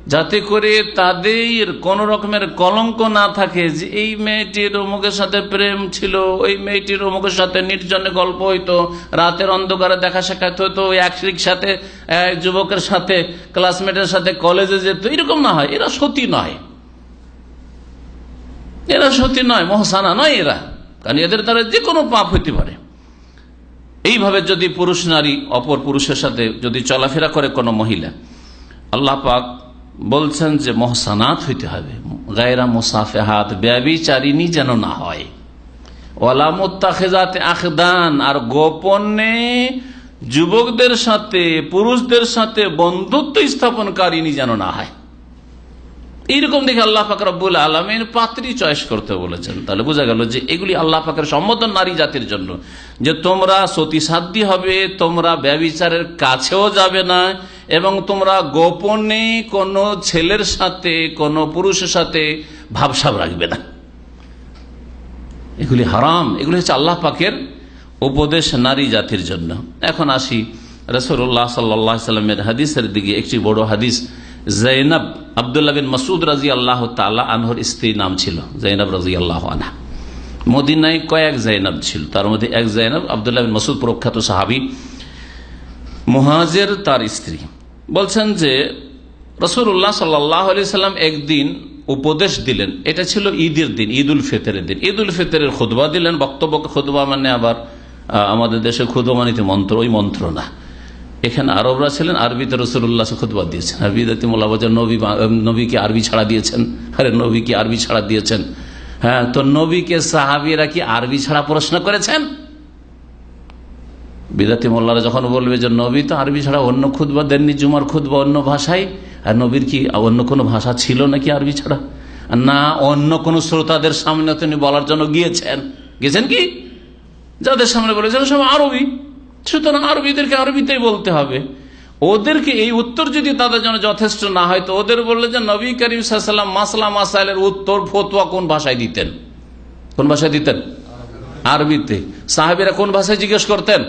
যাতে করে তাদের কোন রকমের কলঙ্ক না থাকে যে এই মেয়েটির অমুকের সাথে প্রেম ছিল, ওই মেয়েটির অমুকের সাথে নির্জনে গল্প হইতো, রাতের অন্ধকারে দেখা সাক্ষাৎ হইতো একশিক সাথে যুবকের সাথে ক্লাসমেটের সাথে কলেজে যেত, এরকম না হয়, এরা সতী নয়। এরা সতী নয়, মহসানা নয় এরা। কারণ এদের দ্বারা যে কোনো পাপ হইতে পারে। এইভাবে যদি পুরুষ নারী, অপর পুরুষের সাথে যদি চলাফেরা করে কোনো মহিলা, আল্লাহ পাক বলছেন যে মহসানাত হইতে হবে। গায়রা মুসাফেহাত ব্যবিচারিনী যেন না হয়। আখদান, আর গোপনে যুবকদের সাথে, পুরুষদের সাথে বন্ধুত্ব স্থাপনকারিনী যেন না হয়। এইরকম দেখে আল্লাহ পাক রব্বুল আলমের পাত্রী চয়েস করতে বলেছেন। তাহলে বোঝা গেল যে এগুলি আল্লাহ পাকের সম্বোধন নারী জাতির জন্য। যে তোমরা সতীসাধ্যী হবে, তোমরা ব্যবিচারের কাছেও যাবে না এবং তোমরা গোপনে কোনো ছেলের সাথে, কোনো পুরুষের সাথে ভাবসাব রাখবে না। এগুলি হারাম, এগুলি হচ্ছে আল্লাহ পাকের উপদেশ নারী জাতির জন্য। এখন আসি রসুল্লাহ সাল্লাহ সাল্লামের হাদিসের দিকে, একটি বড় হাদিস। জৈনব আবদুল্লাহ বিন মসুদ রাজি আল্লাহ তালা আনহর স্ত্রী নাম ছিল, জৈনব রাজি আল্লাহ আনহা। মদিনায় কয়েক জৈনব ছিল, তার মধ্যে এক জৈনব আবদুল্লাহ বিন মসুদ প্রখ্যাত সাহাবি। মুহাজের তার স্ত্রী বলছেন যে রসুল্লাহ সাল্লাহ সাল্লাম একদিন উপদেশ দিলেন, এটা ছিল ঈদের দিন ঈদ উল ফিতরের দিন। ঈদ উল ফিতরের খুদবা দিলেন, বক্তব্য খুদবা মানে আবার আমাদের দেশে খুদবা মানিতে মন্ত্র, ওই মন্ত্র না। এখানে আরবরা ছিলেন, আরবিতে রসুল্লাহ খুদবা দিয়েছেন। আরবি মোল্লাবাজার নবী নবীকে আরবি ছাড়া দিয়েছেন। আরে, নবীকে আরবি ছাড়া দিয়েছেন। হ্যাঁ তো নবীকে সাহাবিরা কি আরবি ছাড়া প্রশ্ন করেছেন? বিদাতি মোল্লারা যখন বলবে যে, নবী তো আরবি ছাড়া অন্য খুদবা দেননি, জুমার খুদবা অন্য ভাষায়? আর নবীর কি অন্য কোনো ভাষা ছিল নাকি আরবি ছাড়া? না, অন্য কোন শ্রোতাদের সামনে তিনি বলার জন্য গিয়েছেন। গেছেন কি? যাদের সামনে বলেছেন সব আরবি। সুতরাং আরবিদেরকে আরবিতেই বলতে হবে। ওদেরকে এই উত্তর যদি তাদের জন্য যথেষ্ট না হয়, তো ওদের বললে যে, নবী করিম সাল্লাম মাসলা মাসাইলের উত্তর ফতুয়া কোন ভাষায় দিতেন? কোন ভাষায় দিতেন? আরবিতে। সাহাবিরা কোন ভাষায় জিজ্ঞেস করতেন?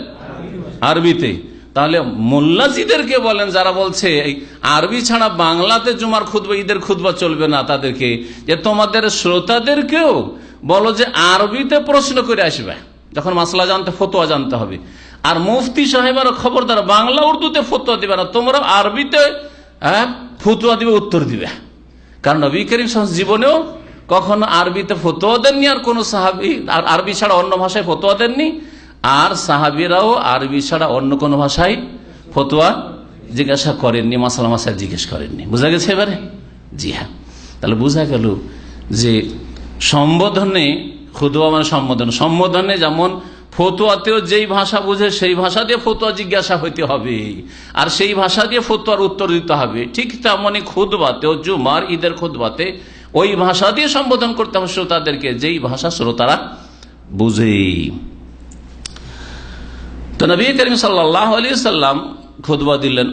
আরবিতে। তাহলে মোল্লাজিদেরকে বলেন, যারা বলছে আরবি ছাড়া বাংলাতে জুমার খুদবা ঈদের খুদবা চলবে না তাদেরকে, যে তোমাদের শ্রোতাদেরকেও বলো যে, আরবিতে প্রশ্ন করে আসবে। যখন মাসলা জানতে, ফতোয়া জানতে হবে। আর মুফতি সাহেবের খবরদার বাংলা উর্দুতে ফতুয়া দিবে না, তোমরা আরবিতে ফতুয়া দিবে, উত্তর দিবে। কারণ নবী করিম জীবনেও কখনো আরবিতে ফতোয়া দেননি, আর কোন সাহাবি, আর আরবি ছাড়া অন্য ভাষায় ফতোয়া দেননি, আর সাহাবিরাও আরবি ছাড়া অন্য কোন ভাষায় ফতোয়া জিজ্ঞাসা করেননি, মাসালা মাসায় জিজ্ঞেস করেননি। বোঝা গেছে এবারে? জি হ্যাঁ। তাহলে বোঝা গেল যে সম্বোধনে খুদুয়া মানে সম্বোধন। সম্বোধনে যেমন ফতুয়াতেও যেই ভাষা বুঝে, সেই ভাষা দিয়ে ফতুয়া জিজ্ঞাসা হইতে হবে। আর সেই ভাষা দিয়ে ফতুয়ার উত্তর দিতে হবে। ঠিক তেমনই খুদবাতেও জুমার ঈদের খুদবাতে ওই ভাষা দিয়ে সম্বোধন করতে হবে শ্রোতাদেরকে, যেই ভাষা শ্রোতারা বুঝে। তো নবী করিম সাল্লাহ আলী সাল্লাম খুদবা দিলেন,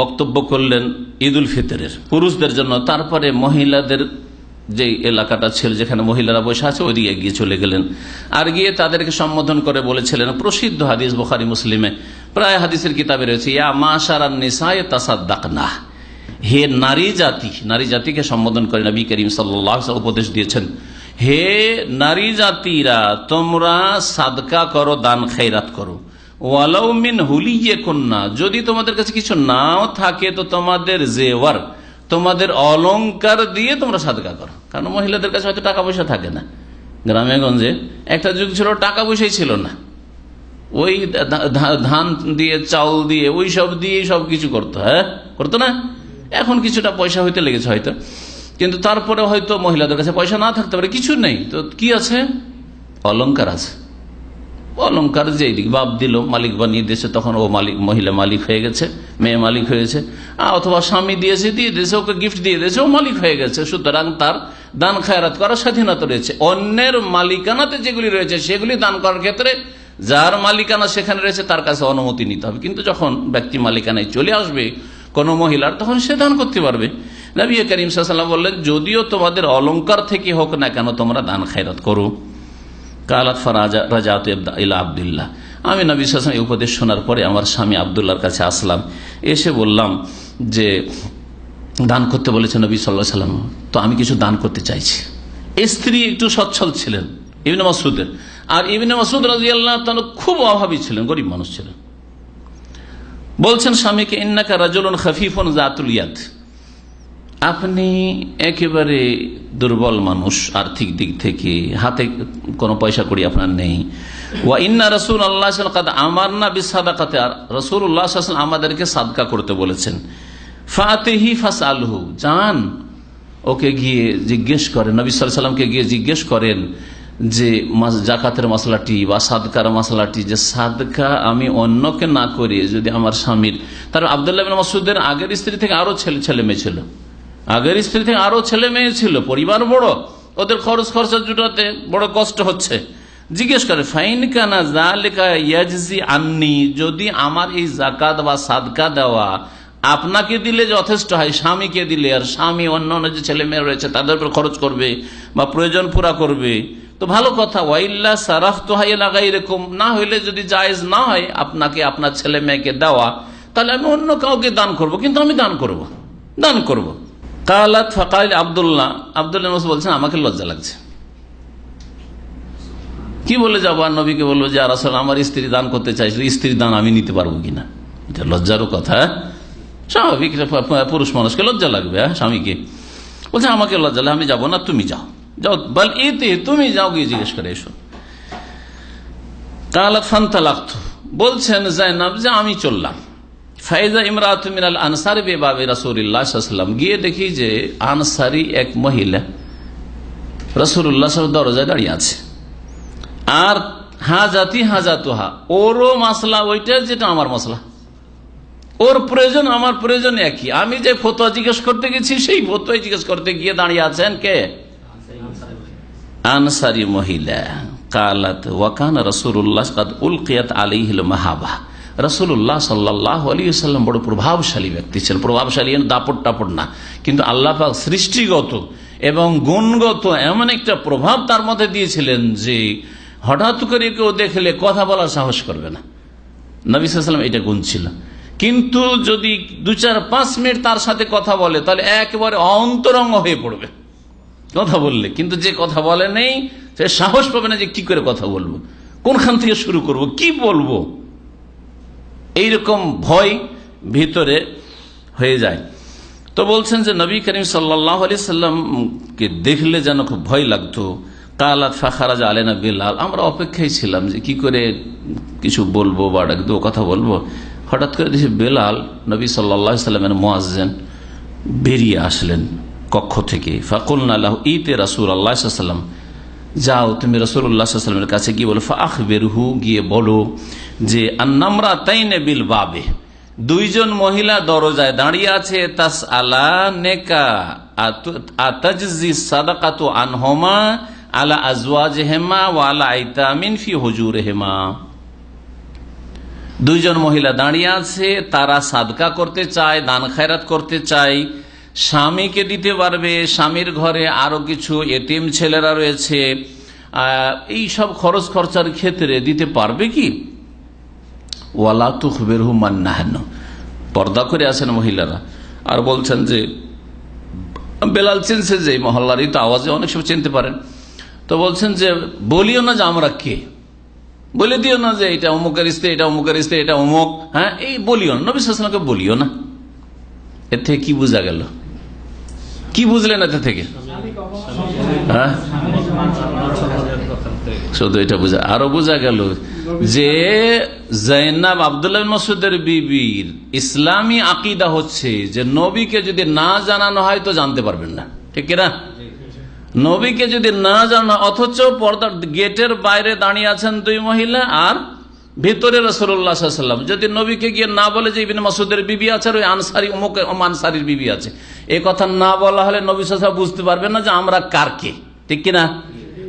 বক্তব্য করলেন ঈদ উল ফিতরের পুরুষদের জন্য, তারপরে মহিলাদের যে এলাকাটা ছিল যেখানে মহিলারা বসে আছে, ওইদিকে গিয়ে চলে গেলেন। আর গিয়ে তাদেরকে সম্বোধন করে বলেছিলেন, প্রসিদ্ধ হাদিস বোখারি মুসলিমে, প্রায় হাদিসের কিতাবে রয়েছে, ইয়া না হে নারী জাতি, নারী জাতিকে সম্বোধন করে নবী করিম সাল্লাহ উপদেশ দিয়েছেন, হে নারী জাতিরা, তোমরা সাদকা করো, দান খেরাত করো। ওয়ালাউমিন হুলিয়ে কন্যা যদি তোমাদের কাছে কিছু নাও থাকে, তো তোমাদের জেওয়ার। তোমাদের অলংকার দিয়ে তোমরা সাদকা করো। কারণ মহিলাদের কাছে হয়তো টাকা পয়সা থাকে না। গ্রামে গঞ্জে একটা যুগ ছিল, টাকা পয়সাই ছিল না। ওই ধান দিয়ে, চাউল দিয়ে, ওই সব দিয়ে সব কিছু করতো হ্যাঁ? করতো না? এখন কিছুটা পয়সা হইতে লেগেছে হয়তো। কিন্তু তারপরে হয়তো মহিলাদের কাছে পয়সা না থাকতে পারে, কিছু নেই। তো কি আছে? অলংকার আছে। অলঙ্কার যে দিক বাপ দিল, মালিক বানিয়ে দিয়েছে, তখন ও মালিক, মহিলা মালিক হয়ে গেছে, মেয়ে মালিক হয়েছে। অথবা স্বামী দিয়েছে, দিয়ে দিয়েছে, ওকে গিফট দিয়ে দিয়েছে, ও মালিক হয়ে গেছে। সুতরাং তার দান খায়রাত করার স্বাধীনতা রয়েছে। অন্যের মালিকানাতে যেগুলি রয়েছে, সেগুলি দান করার ক্ষেত্রে যার মালিকানা সেখানে রয়েছে, তার কাছে অনুমতি নিতে হবে। কিন্তু যখন ব্যক্তি মালিকানায় চলে আসবে, কোনো মহিলার, তখন সে দান করতে পারবে। নবী করিম সাল্লাম বললেন, যদিও তোমাদের অলঙ্কার থেকে হোক না কেন, তোমরা দান খায়রাত করো। কালাত রাজাত ইলা আবদুল্লাহ। আমি নবী সাসম এই উপদেশ শোনার পরে আমার স্বামী আবদুল্লাহর কাছে আসলাম। এসে বললাম যে, দান করতে বলেছে নবী সাল্লাহ সাল্লাম তো আমি কিছু দান করতে চাইছি। স্ত্রী একটু সচ্ছল ছিলেন, ইবিন মাসুদের আর ইবিন মাসুদ রাজি আল্লাহ খুব অভাবী ছিলেন, গরিব মানুষ ছিলেন। বলছেন স্বামীকে, ইন্নাকা রাজুলন খাফিফন জাতুল ইয়াদ। আপনি একেবারে দুর্বল মানুষ আর্থিক দিক থেকে, হাতে কোনো পয়সা করি আপনার নেই। ওয়া ইন্না রসুল আল্লাহ আমার না বিসাদাকাতে, আর রসুল উল্লাহ আমাদেরকে সাদকা করতে বলেছেন। ফাতেহি ফাস আলহু যান ওকে গিয়ে জিজ্ঞেস করেন, নবী সাল্লামকে গিয়ে জিজ্ঞেস করেন যে জাকাতের মশলাটি বা সাদকার মশলাটি, যে সাদকা আমি অন্যকে না করে যদি আমার স্বামীর, তার আবদুল্লাহ মাসুদের আগের স্ত্রী থেকে আরও ছেলে ছেলে মেয়ে ছিল। আগের স্ত্রী থেকে আরও ছেলে মেয়ে ছিল, পরিবার বড়, ওদের খরচ খরচা জুটাতে বড় কষ্ট হচ্ছে। জিজ্ঞেস করে, ফাইন কানা জালেকা ইয়াজি আননি, যদি আমার এই জাকাত বা সাদকা দেওয়া আপনাকে দিলে যথেষ্ট হয়, স্বামীকে দিলে, আর স্বামী অন্য অন্য যে ছেলে মেয়ে রয়েছে, তাদের উপর খরচ করবে বা প্রয়োজন পুরা করবে? তো ভালো কথা, ওয়াইল্লা সারাফ তো হাই লাগাই এরকম না হইলে যদি জায়েজ না হয় আপনাকে, আপনার ছেলে মেয়েকে দেওয়া, তাহলে আমি অন্য কাউকে দান করব, কিন্তু আমি দান করব দান করব। কালাত ফাকাল আবদুল্লাহ আবদুল্লাহ বলছেন, আমাকে লজ্জা লাগছে। কি বলে যাব আর নবীকে বলব যে আর আসলে আমার স্ত্রী দান করতে চাইছিল, স্ত্রীর দান আমি নিতে পারব কিনা? এটা লজ্জারও কথা স্বাভাবিক পুরুষ মানুষকে লজ্জা লাগবে হ্যাঁ স্বামীকে। বলছে, আমাকে লজ্জা লাগে আমি যাব না, তুমি যাও। যাও, বল এতে তুমি যাও গিয়ে জিজ্ঞেস করে, এসো। কালাত ফান্তা লাগত বলছেন, জাইনাব, যে আমি চললাম। ফাইজা ইমরাত মিনাল আনসার বেবাবে রাসুল্লাহাম গিয়ে দেখি যে আনসারি এক মহিলা রসুল্লাহ দরজায় দাঁড়িয়ে আছে। আর হাজাতি হাজাতুহা, ওরও মাসলা ওইটা যেটা আমার মশলা ওর প্রয়োজন, আমার প্রয়োজন একই। আমি যে ফতোয়া জিজ্ঞেস করতে গেছি, সেই ফতোয়া জিজ্ঞেস করতে গিয়ে দাঁড়িয়ে আছেন কে? আনসারি মহিলা। কালাত ওয়াকান রসুল্লাহ উলকিয়াত আলিহিল মাহাবা। রসুল্লাহ সাল্লাহ আলী সাল্লাম বড় প্রভাবশালী ব্যক্তি ছিলেন। প্রভাবশালী দাপট টাপট না। কিন্তু আল্লাহ পাক সৃষ্টিগত এবং গুণগত এমন একটা প্রভাব তার মধ্যে দিয়েছিলেন যে হঠাৎ করে কেউ দেখলে কথা বলার সাহস করবে না। নবী সাল্লাম এটা গুণ ছিল। কিন্তু যদি দু চার পাঁচ মিনিট তার সাথে কথা বলে, তাহলে একেবারে অন্তরঙ্গ হয়ে পড়বে। কথা বললে। কিন্তু যে কথা বলে নেই, সে সাহস পাবে না যে কি করে কথা বলব। কোনখান থেকে শুরু করব? কি বলব? এইরকম ভয় ভিতরে হয়ে যায়। তো বলছেন যে নবী করিম সাল্লাহ আলি সাল্লামকে দেখলে যেন খুব ভয় লাগতো। কালাত ফাখারাজ আলেনা বেলাল আমরা অপেক্ষায় ছিলাম যে কি করে কিছু বলব বা ডাক দেবো কথা বলব। হঠাৎ করে দেখি বেলাল নবী সাল্লাহ সাল্লামের মোয়াজেন বেরিয়ে আসলেন কক্ষ থেকে। ফাকুল আল্লাহ ইতে রাসুল আল্লাহ সাল্লাম, যাও, তুমি রসুল্লাহামের কাছে গিয়ে বলো ফাখ বেরহু গিয়ে বলো। যে আন্নামরা তাইনে বিল বাবে, দুইজন মহিলা দরজায় দাঁড়িয়ে আছে তাস আলা নেকা আতাজি সাদাকাতু আনহমা আলা আজওয়াজ হেমা ও আলা আইতামিন ফি হজুর হেমা দুইজন মহিলা দাঁড়িয়ে আছে, তারা সাদকা করতে চায়, দান খায়রাত করতে চায়, স্বামীকে দিতে পারবে, স্বামীর ঘরে আরও কিছু এটিম ছেলেরা রয়েছে এই সব খরচ খরচার ক্ষেত্রে দিতে পারবে কি? ওয়ালা তুখবের হুমান নাহেন। পর্দা করে আছেন মহিলারা। আর বলছেন যে, বেলাল চিনছে যে মহল্লারই তো আওয়াজে অনেক সময় চিনতে পারেন। তো বলছেন যে, বলিও না যে আমরা কে? বলে দিও না যে এটা অমুকের স্ত্রী, এটা অমুকের স্ত্রী, এটা অমুক হ্যাঁ? এই বলিও না। নবী বলিও না। এর থেকে কি বোঝা গেল? কি বুঝলেন এতে থেকে? হ্যাঁ? শুধু এটা বোঝা আরও বোঝা গেল যে জৈনাব আবদুল্লাহ মসুদের বিবির ইসলামী আকিদা হচ্ছে যে নবীকে যদি না জানানো হয় তো জানতে পারবেন না। ঠিক না? নবীকে যদি না জানা অথচ পর্দার গেটের বাইরে দাঁড়িয়ে আছেন দুই মহিলা আর ভিতরে রসুল্লাহাম যদি নবীকে গিয়ে না বলে যে ইবিন মাসুদের বিবি আছে আর ওই আনসারি, অমুক আনসারির বিবি আছে এ কথা না বলা হলে নবী সাহা বুঝতে পারবেন না যে আমরা কারকে ঠিক কিনা?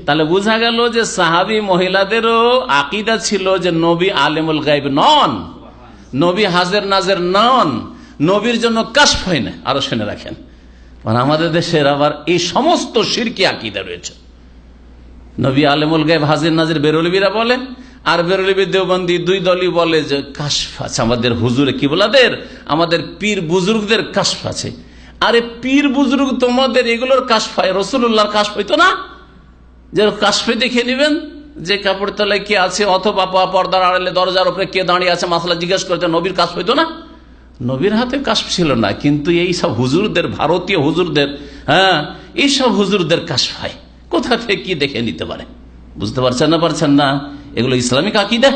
তাহলে বোঝা গেল যে সাহাবি মহিলাদেরও আকিদা ছিল যে নবী আলেমুল গাইব নন। নবী হাজের নাজের নন। নবীর জন্য কাশফ হয় না। আরও শুনে রাখেন। আমাদের দেশের আবার এই সমস্ত সিরকি আকিদা রয়েছে। নবী আলেমুল গাইব হাজির নাজির বেরলিবিরা বলেন, আর বেরলিবি দেওবন্দি দুই দলই বলে যে কাশফ আছে। আমাদের হুজুরে কি বলাদের আমাদের পীর বুজুর্গদের কাশফ আছে। আরে পীর বুজুর্গ তোমাদের এগুলোর কাশফায় রসুল্লাহর কাশ হইতো না? যে কাশফে দেখে নেবেন, যে কাপড় তলায় কে আছে, অথবা পর্দার আড়ালে দরজার উপরে কে দাঁড়িয়ে আছে, মাসলা জিজ্ঞেস করতে নবীর কাশ হইতো না? নবীর হাতে কাশ ছিল না, কিন্তু এই সব হুজুরদের, ভারতীয় হুজুরদের হ্যাঁ এইসব হুজুরদের কাশ হয়। কোথা থেকে কি দেখে নিতে পারে? বুঝতে পারছেন না পারছেন না? এগুলো ইসলামিক আকিদা।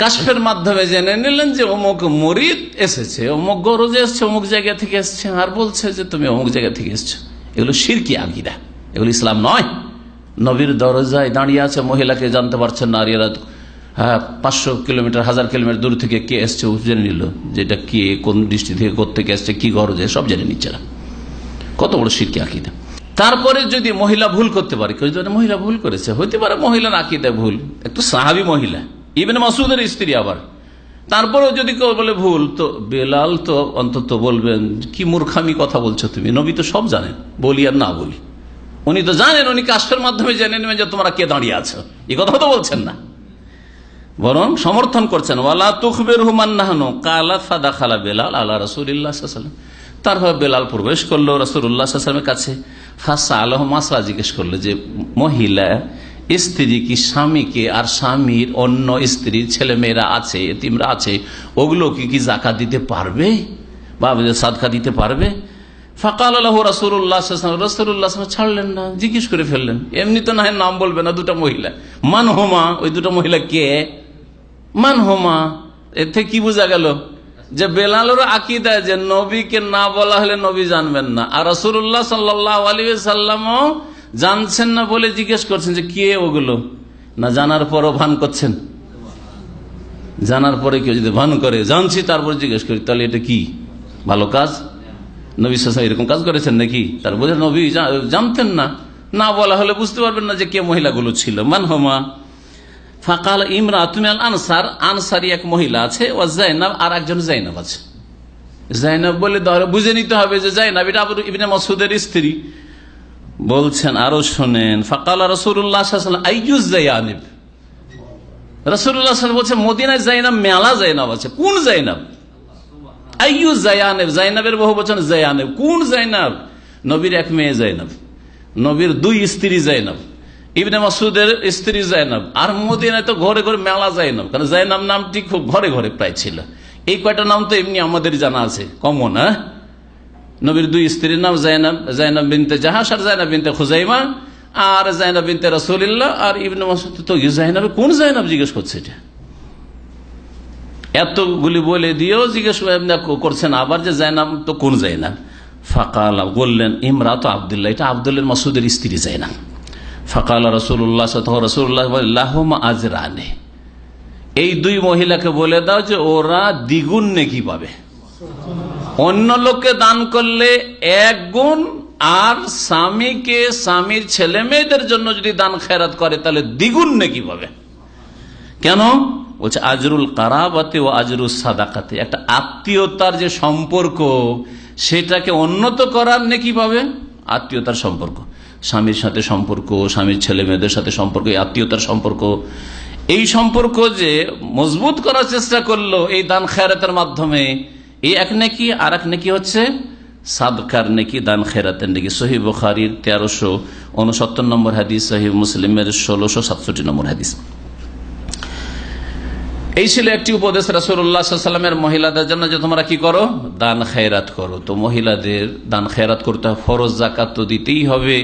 কাশফের মাধ্যমে জেনে নিলেন যে অমুক মরিদ এসেছে, অমুক গরজে এসছে, অমুক জায়গা থেকে এসছে, আর বলছে যে তুমি অমুক জায়গা থেকে এসছো। এগুলো সিরকি আকিদা, এগুলো ইসলাম নয়। নবীর দরজায় দাঁড়িয়ে আছে মহিলাকে জানতে পারছেন নারীরা হ্যাঁ পাঁচশো কিলোমিটার, হাজার কিলোমিটার দূর থেকে কে এসছে জেনে নিল যেটা কে, কোন দৃষ্টি থেকে কোথেকে এসছে, কি গরজে, সব জেনে নিচ্ছে না কত বড় সিরকি আকিদা। তারপরে যদি মহিলা ভুল করতে পারে মহিলা ভুল করেছে, হইতে পারে মহিলার আকিদা ভুল। একটু সাহাবি মহিলা। ইবেন মাসুদের স্ত্রী আবার। তারপরেও যদি কেউ বলে ভুল, তো বেলাল তো অন্তত বলবেন, কি মূর্খামি কথা বলছো তুমি? নবী তো সব জানেন, বলি আর না বলি। উনি তো জানেন, উনি কাষ্টের মাধ্যমে জেনে নেবেন যে তোমরা কে দাঁড়িয়ে আছো। এ কথা তো বলছেন না। বরং সমর্থন করছেন, ওয়ালা তুখবের হুমান নাহানো? কালা ফাদা খালা বেলাল আল্লাহ রসুল্লাহাম তারপর বেলাল প্রবেশ করল রসুল্লাহামের কাছে ফাঁসা আলহ মাসলা জিজ্ঞেস করল যে, মহিলা স্ত্রী কি স্বামীকে আর স্বামীর অন্য স্ত্রী ছেলে মেয়েরা আছে, এতিমরা আছে ওগুলো কি কি জাকা দিতে পারবে? বা সাদকা দিতে পারবে? ফাকাল আল্লাহ রাসুল্লাহ রসুল্লাহ ছাড়লেন না, জিজ্ঞেস করে ফেললেন। এমনি তো না নাম বলবে না, দুটা মহিলা। মান হোমা, ওই দুটো মহিলা কে? মান হোমা এর কি বোঝা গেল? যে বেলালের আকিদা যে নবীকে না বলা হলে নবী জানবেন না। আর রসুল্লাহ সাল্লাহ আলী সাল্লামও জানছেন না বলে জিজ্ঞেস করছেন যে কে ওগুলো? না জানার পরও ভান করছেন? জানার পরে কেউ যদি ভান করে, জানছি, তারপর জিজ্ঞেস করি, তাহলে এটা কি? ভালো কাজ? নবী সাসা এরকম কাজ করেছেন নাকি? তার বোঝা নবী জানতেন না। না বলা হলে বুঝতে পারবেন না যে কে মহিলাগুলো ছিল। মান হোমা? ফাঁকাল ইমরা তুমি আনসার, আনসারি এক মহিলা আছে ও জাইনাব, আর একজন জাইনাব আছে। জাইনাব বলে তাহলে বুঝে নিতে হবে যে জাইনাব এটা আবু ইবিনে মসুদের স্ত্রী। বলছেন, আরও শোনেন, ফাকাল রসুল্লাহ জাইনিব? রসুল্লাহ বলছে মদিনায় জাইনাব, মেলা জাইনাব আছে, কোন জাইনাব? জায়ানেব জাইনাবের বহু কোন জাইনাব? নবীর এক মেয়ে জাইনাব, নবীর দুই মাসুদের স্ত্রী আর মদিনায় তো ঘরে ঘরে মেলা জাইনাব, কারণ নামটি খুব ঘরে ঘরে প্রায় ছিল। এই কয়টা নাম তো এমনি আমাদের জানা আছে কমন হ্যাঁ? নবীর দুই স্ত্রীর নাম জাইনাব জাইনাব বিনতে জাহাস আর জাইনাব বিনতে খুজাইমা, আর জাইনাব বিনতে রসুলিল্লাহ, আর ইবনে মাসুদ তো জাইনাবে। কোন জাইনাব জিজ্ঞেস করছে এটা? এতগুলি বলে দিয়েও জিজ্ঞেস করছেন, আবার যে জাইনাব, তো কোন জাইনাব? ফাকাল, বললেন ইমরা তো আবদুল্লাহ, এটা আবদুল্লাহ মাসুদের স্ত্রী জাইনাব। ফাকাল রসুল্লাহ রসুল্লাহ আজরানে। এই দুই মহিলাকে বলে দাও যে ওরা দ্বিগুণ নেকি পাবে। অন্য লোককে দান করলে এক গুণ, আর স্বামীকে, স্বামীর ছেলে মেয়েদের জন্য যদি দান খেরাত করে, তাহলে দ্বিগুণ নাকি পাবে। কেন? বলছে, আজরুল কারাবাতে ও আজরুল সাদাকাতে। একটা আত্মীয়তার যে সম্পর্ক, সেটাকে উন্নত করার নাকি পাবে? আত্মীয়তার সম্পর্ক। স্বামীর সাথে সম্পর্ক, স্বামীর ছেলে মেয়েদের সাথে সম্পর্ক আত্মীয়তার সম্পর্ক। এই সম্পর্ক যে মজবুত করার চেষ্টা করল এই দান খেরাতের মাধ্যমে এই এক নাকি আর এক নাকি হচ্ছে সাদকার নাকি, দান খেরাতের নাকি। সহি বুখারির তেরোশো উনসত্তর নম্বর হাদিস সহি মুসলিমের ষোলোশো সাতষট্টি নম্বর হাদিস। এই ছিল একটি উপদেশ রাসুল্লাহামের মহিলাদের জন্য যে তোমরা কি করো? দান খেরাত করো। তো মহিলাদের দান খেরাত করতে হবে ফরজ জাকাত তো দিতেই হবে।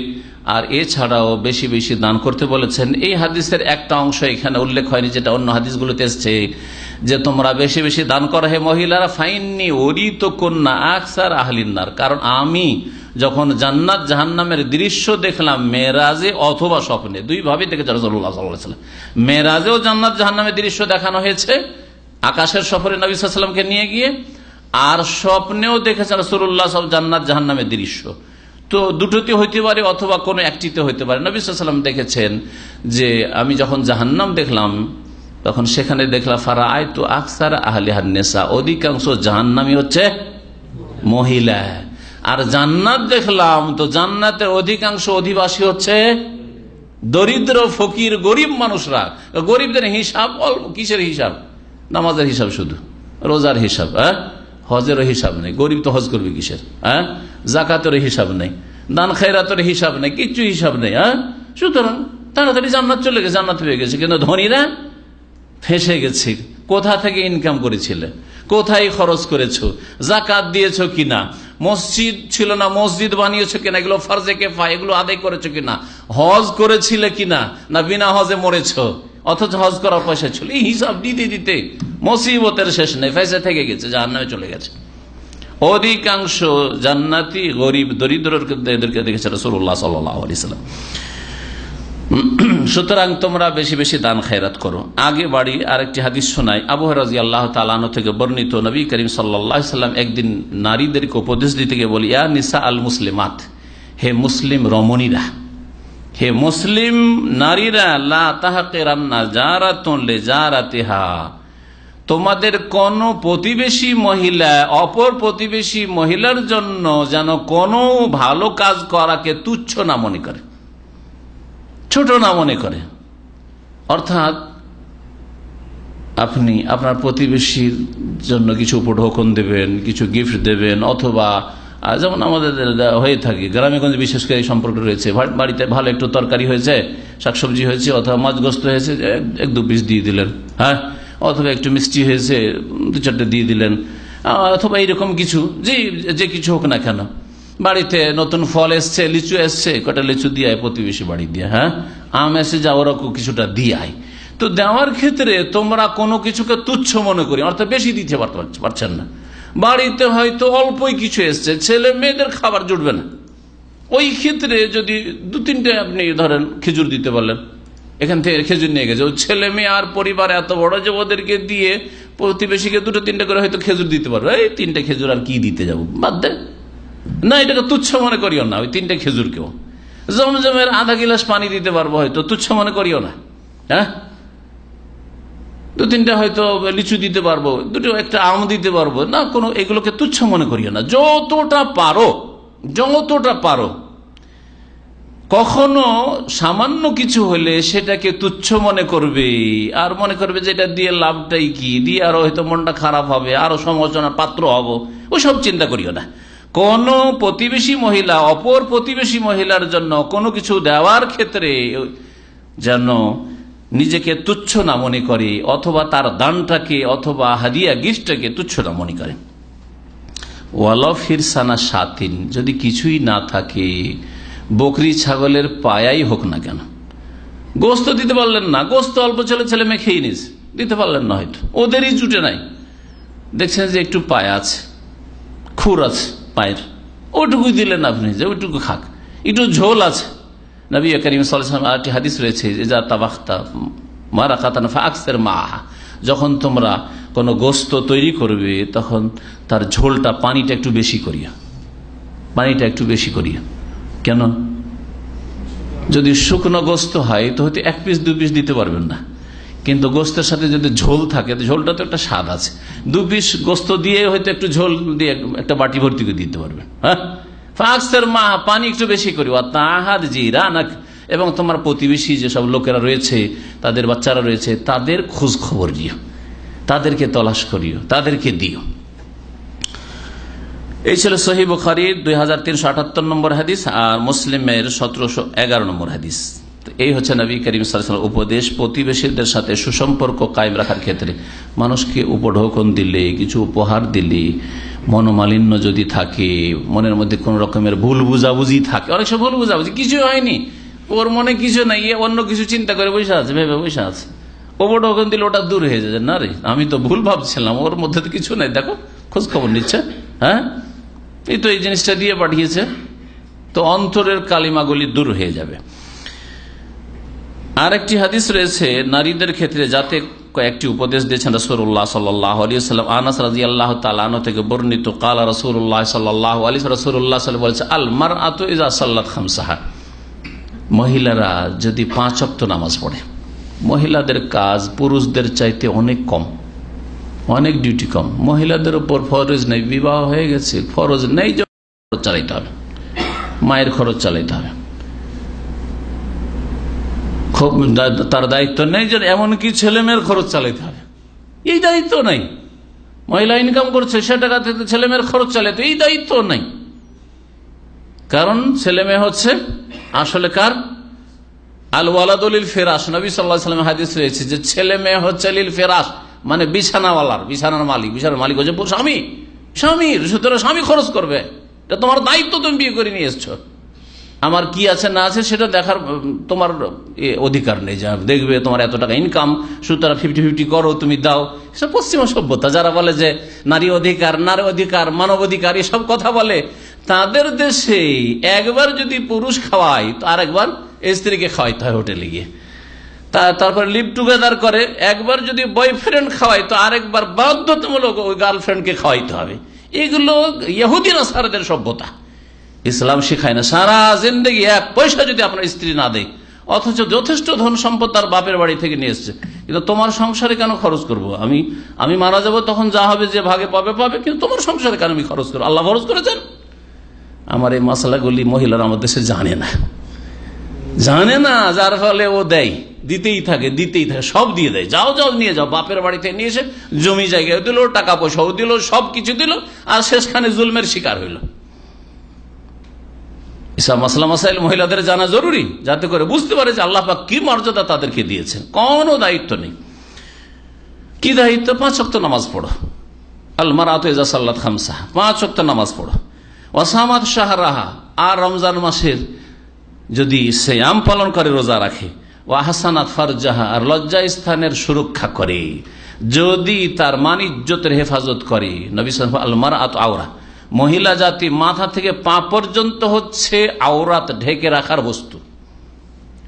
আর এছাড়াও বেশি বেশি দান করতে বলেছেন। এই হাদিসের একটা অংশ এখানে উল্লেখ হয়নি, যেটা অন্য হাদিসগুলোতে এসছে। যে তোমরা বেশি বেশি দান করো, হে মহিলারা, ফাইননি ওরি তো কন্যা আকসার আহলিনার কারণ আমি যখন জান্নাত জাহান্নামের দৃশ্য দেখলাম মেয়েরাজে অথবা স্বপ্নে, দুই ভাবে রসল্লাহ সাল্লাম। মেয়েরাজেও জান্নাত জাহান্নামের দৃশ্য দেখানো হয়েছে, আকাশের সফরে নবী নিয়ে গিয়ে, আর স্বপ্নেও দেখেছে রসুল্লাহ সব জান্নাত জাহান্নামের দৃশ্য। তো দুটোতে হইতে পারে অথবা কোনো একটিতে হইতে পারে। নবী সাল্লাম দেখেছেন যে, আমি যখন জাহান্নাম দেখলাম তখন সেখানে দেখলাম ফারা আয় তো আকসার আহলে হান্নেসা, অধিকাংশ জাহান্নামি হচ্ছে মহিলা। আর জান্নাত দেখলাম তো জান্নাতের অধিকাংশ অধিবাসী হচ্ছে দরিদ্র, ফকির, গরিব মানুষরা। গরিবদের হিসাব, অল্প কিসের হিসাব? নামাজের হিসাব শুধু। রোজার হিসাব হ্যাঁ? হজেরও হিসাব নেই। গরিব তো হজ করবে কিসের হ্যাঁ? জাকাতের হিসাব নেই। দান খায়রাতের হিসাব নেই। কিচ্ছু হিসাব নেই হ্যাঁ? সুতরাং তাড়াতাড়ি জান্নাত চলে গেছে, জান্নাত হয়ে গেছে। কিন্তু ধনীরা ফেসে গেছে। কোথা থেকে ইনকাম করেছিলে? কোথায় খরচ করেছ? জাকাত দিয়েছ কিনা? মসজিদ ছিল না, মসজিদ বানিয়েছো কিনা? এগুলো ফার্জে কেফা, এগুলো আদায় করেছ কিনা? হজ করেছিলে কিনা? না বিনা হজে মরেছো? অথচ হজ করার পয়সা ছিল। এই হিসাব দিতে দিতে মুসিবতের শেষ নেই, ফেসে থেকে গেছে যার নামে চলে গেছে। অধিকাংশ জান্নাতি, গরিব দরিদ্রদেরকে দেখেছে রসুল্লাহ সাল্লাম। সুতরাং তোমরা বেশি বেশি দান খায়রাত করো। আগে বাড়ি আরেকটি হাদিস শোনাই। আবু রাজি আল্লাহ তালানো থেকে বর্ণিত নবী করিম সাল্লাহ সাল্লাম একদিন নারীদেরকে উপদেশ দিতে গিয়ে বলি, ইয়া নিসা আল মুসলিমাত, হে মুসলিম রমণীরা, হে মুসলিম নারীরা, লা তাহাকেরান্না জারাতুন লে জারাতিহা তোমাদের কোন প্রতিবেশী মহিলা, অপর প্রতিবেশী মহিলার জন্য যেন কোনো ভালো কাজ করাকে তুচ্ছ না মনে করে। ছোট না মনে করে। অর্থাৎ আপনি আপনার প্রতিবেশীর জন্য কিছু উপঢৌকন দেবেন, কিছু গিফট দেবেন, অথবা যেমন আমাদের হয়ে থাকে, গ্রামেগঞ্জে বিশেষ করে এই সম্পর্ক রয়েছে। বাড়িতে ভালো একটু তরকারি হয়েছে, শাকসবজি হয়েছে, অথবা মাছগ্রস্ত হয়েছে এক দু পিস দিয়ে দিলেন হ্যাঁ? অথবা একটু মিষ্টি হয়েছে, দু চারটে দিয়ে দিলেন অথবা এইরকম কিছু, যে যে কিছু হোক না কেন। বাড়িতে নতুন ফল এসছে, লিচু এসছে, কটা লিচু দিয়ে প্রতিবেশী বাড়ি দিয়ে হ্যাঁ? আম এসে যা ওরা কিছুটা দিয়ে তো দেওয়ার ক্ষেত্রে তোমরা কোনো কিছুকে তুচ্ছ মনে করি, অর্থাৎ বেশি দিতে পারছেন না। বাড়িতে হয়তো অল্পই কিছু এসছে, ছেলে মেয়েদের খাবার জুটবে না। ওই ক্ষেত্রে যদি দু তিনটে আপনি ধরেন খেজুর দিতে পারলেন, এখান থেকে খেজুর নিয়ে গেছে, ও ছেলে মেয়ে আর পরিবার এত বড় যে ওদেরকে দিয়ে প্রতিবেশীকে দুটো তিনটে করে হয়তো খেজুর দিতে পারবে, এই তিনটে খেজুর আর কি দিতে যাব? বাদ দে। না এটাকে তুচ্ছ মনে করিও না, ওই তিনটে খেজুরকেও জমজমের আধা গিলাস পানি দিতে পারব হয়তো, তুচ্ছ মনে করিও না হ্যাঁ? দু তিনটা হয়তো লিচু দিতে পারব, দুটো একটা আম দিতে পারব, না, কোনো এগুলোকে তুচ্ছ মনে করিও না। যতটা পারো যতটা পারো, কখনো সামান্য কিছু হলে সেটাকে তুচ্ছ মনে করবে, আর মনে করবে যে এটা দিয়ে লাভটাই কি, দিয়ে আরও হয়তো মনটা খারাপ হবে, আরও সমালোচনার পাত্র হব, ওসব চিন্তা করিও না। কোন প্রতিবেশী মহিলা, অপর প্রতিবেশী মহিলার জন্য কোনো কিছু দেওয়ার ক্ষেত্রে যেন নিজেকে তুচ্ছ না মনে করে, অথবা তার দানটাকে, অথবা হাদিয়া গিফটটাকে তুচ্ছ না মনে করে। ওয়ালফ হিরসানা সাতিন, যদি কিছুই না থাকে, বকরি ছাগলের পায়াই হোক না কেন। গোস্ত দিতে পারলেন না, গোস্ত অল্প ছেলে ছেলে মেয়ে খেয়ে নিস, দিতে পারলেন না হয়তো। ওদেরই জুটে নাই। দেখছেন যে একটু পায়া আছে, খুর আছে। পায়ের। ওটুকুই দিলেন আপনি যে ওইটুকু খাক। একটু ঝোল আছে। নবী করিম সাল্লাম আরেকটি হাদিস রয়েছে যে যা তাবাখতা মারা কাতানা ফাক্সের মা যখন তোমরা কোনো গোস্ত তৈরি করবে, তখন তার ঝোলটা পানিটা একটু বেশি করিয়া। পানিটা একটু বেশি করিয়া। কেন? যদি শুকনো গোস্ত হয়, তো হয়তো এক পিস, দু পিস দিতে পারবেন না। কিন্তু গোস্তের সাথে যদি ঝোল থাকে ঝোলটা তো একটা স্বাদ আছে। দু পিস গোস্ত দিয়ে হয়তো একটু ঝোল দিয়ে একটা বাটি ভর্তি করে দিতে পারবেন হ্যাঁ? মা, পানি একটু বেশি করি। তাহার জি রানাক এবং তোমার প্রতিবেশী যেসব লোকেরা রয়েছে, তাদের বাচ্চারা রয়েছে, তাদের খোঁজ খবর নিও। তাদেরকে তলাশ করিও, তাদেরকে দিও। এই ছিল সহি বুখারির দুই হাজার তিনশো আটাত্তর নম্বর হাদিস আর মুসলিমের সতেরোশো এগারো নম্বর হাদিস। এই হচ্ছে নবী করিম সাল্লাম উপদেশ প্রতিবেশীদের সাথে সুসম্পর্ক কায়েম রাখার ক্ষেত্রে। মানুষকে উপঢৌকন দিলে, কিছু উপহার দিলে, মনোমালিন্য যদি থাকে, মনের মধ্যে কোন রকমের ভুল বুঝাবুঝি থাকে, অনেক সময় ভুল বুঝাবুঝি কিছু হয়নি। ওর মনে কিছু নাই অন্য কিছু চিন্তা করে বসে আছে, ভেবে বসে আছে। উপঢৌকন দিলে ওটা দূর হয়ে যাবে না রে, আমি তো ভুল ভাবছিলাম, ওর মধ্যে তো কিছু নাই। দেখো খোঁজ খবর নিচ্ছে হ্যাঁ? এই তো এই জিনিসটা দিয়ে পাঠিয়েছে। তো অন্তরের কালিমাগুলি দূর হয়ে যাবে। আর একটি হাদিস রয়েছে, নারীদের ক্ষেত্রে যাতে কয়েকটি উপদেশ দিয়েছেন রসুল্লাহ সাল্লাহ সাল্লাম আনাস রাজি আল্লাহ থেকে বর্ণিত, কালা রসুল্লাহ সাল্লাহ রসুল্লাহ সাল্লাম বলেছে আল মার আত খামসাহা। মহিলারা যদি পাঁচ অক্ত নামাজ পড়ে, মহিলাদের কাজ পুরুষদের চাইতে অনেক কম, অনেক ডিউটি কম। মহিলাদের উপর ফরজ নেই, বিবাহ হয়ে গেছে, ফরজ নেই খরচ চালাইতে হবে। মায়ের খরচ চালাইতে হবে। খুব তার দায়িত্ব নেই যে এমনকি ছেলে মেয়ের খরচ চালাইতে হবে। এই দায়িত্ব নাই। মহিলা ইনকাম করছে, সে টাকা থেকে ছেলে মেয়ের খরচ চালাইতে, এই দায়িত্ব নাই। কারণ ছেলে মেয়ে হচ্ছে আসলে কার? আল ওয়ালাদুল ফেরাস নবী সাল্লাহ সাল্লাম হাদিস রয়েছে যে ছেলে মেয়ে হচ্ছে লিল ফেরাস মানে বিছানাওয়ালার, বিছানার মালিক বিছানার মালিক হচ্ছে স্বামী। স্বামীর সুতরাং স্বামী খরচ করবে। এটা তোমার দায়িত্ব তুমি বিয়ে করে নিয়ে এসছো। আমার কি আছে, না আছে, সেটা দেখার তোমার অধিকার নেই। যা দেখবে তোমার এত টাকা ইনকাম সুতরাং ফিফটি ফিফটি করো, তুমি দাও। সব পশ্চিমা সভ্যতা, যারা বলে যে নারী অধিকার নারী অধিকার, মানব অধিকার, এসব কথা বলে, তাদের দেশে একবার যদি পুরুষ খাওয়ায়, তো আর একবার স্ত্রীকে খাওয়াইতে হয় হোটেলে গিয়ে। তারপর লিভ টুগেদার করে, একবার যদি বয়ফ্রেন্ড খাওয়াই তো আরেকবার বাধ্যতামূলক ওই গার্লফ্রেন্ডকে খাওয়াইতে হবে। এগুলো ইহুদিন সারাদের সভ্যতা। ইসলাম শিখায় না। সারা জিন্দগি এক পয়সা যদি আপনার স্ত্রী না দেয়, অথচ যথেষ্ট ধন সম্পদ তার বাপের বাড়ি থেকে নিয়ে এসছে। কিন্তু তোমার সংসারে কেন খরচ করব? আমি আমি মারা যাব, তখন যা হবে যে ভাগে পাবে পাবে, কিন্তু তোমার সংসারে কেন আমি খরচ করব? আল্লাহ খরচ করেছেন? আমার এই মশলাগুলি মহিলারা আমার দেশে জানে না। জানে না, যার ফলে ও দেয়। দিতেই থাকে দিতেই থাকে, সব দিয়ে দেয়। যাও যাও, নিয়ে যাও। বাপের বাড়িতে নিয়ে এসে জমি জায়গায় দিল, টাকা পয়সাও দিল সব কিছু দিল, আর শেষখানে জুলমের শিকার হইল। ইসলাম মাসলা মাসাইল মহিলাদের জানা জরুরি, যাতে করে বুঝতে পারে যে আল্লাহ কি মর্যাদা তাদেরকে দিয়েছেন। কোনো দায়িত্ব নেই। কি দায়িত্ব? পাঁচ অক্ত নামাজ পড়ো। আলমার আত সাল্লাত খামসা। পাঁচ অক্ত নামাজ পড়ো। ওসামাদ শাহরাহা। আর রমজান মাসের যদি সে আম পালন করে, রোজা রাখে ও আহসানাত ফারজাহা। আর লজ্জা স্থানের সুরক্ষা করে। যদি তার মানিজ্যতের হেফাজত করে, নবী আলমার আত আওরা। মহিলা জাতি মাথা থেকে পা পর্যন্ত হচ্ছে আওরাত ঢেকে রাখার বস্তু।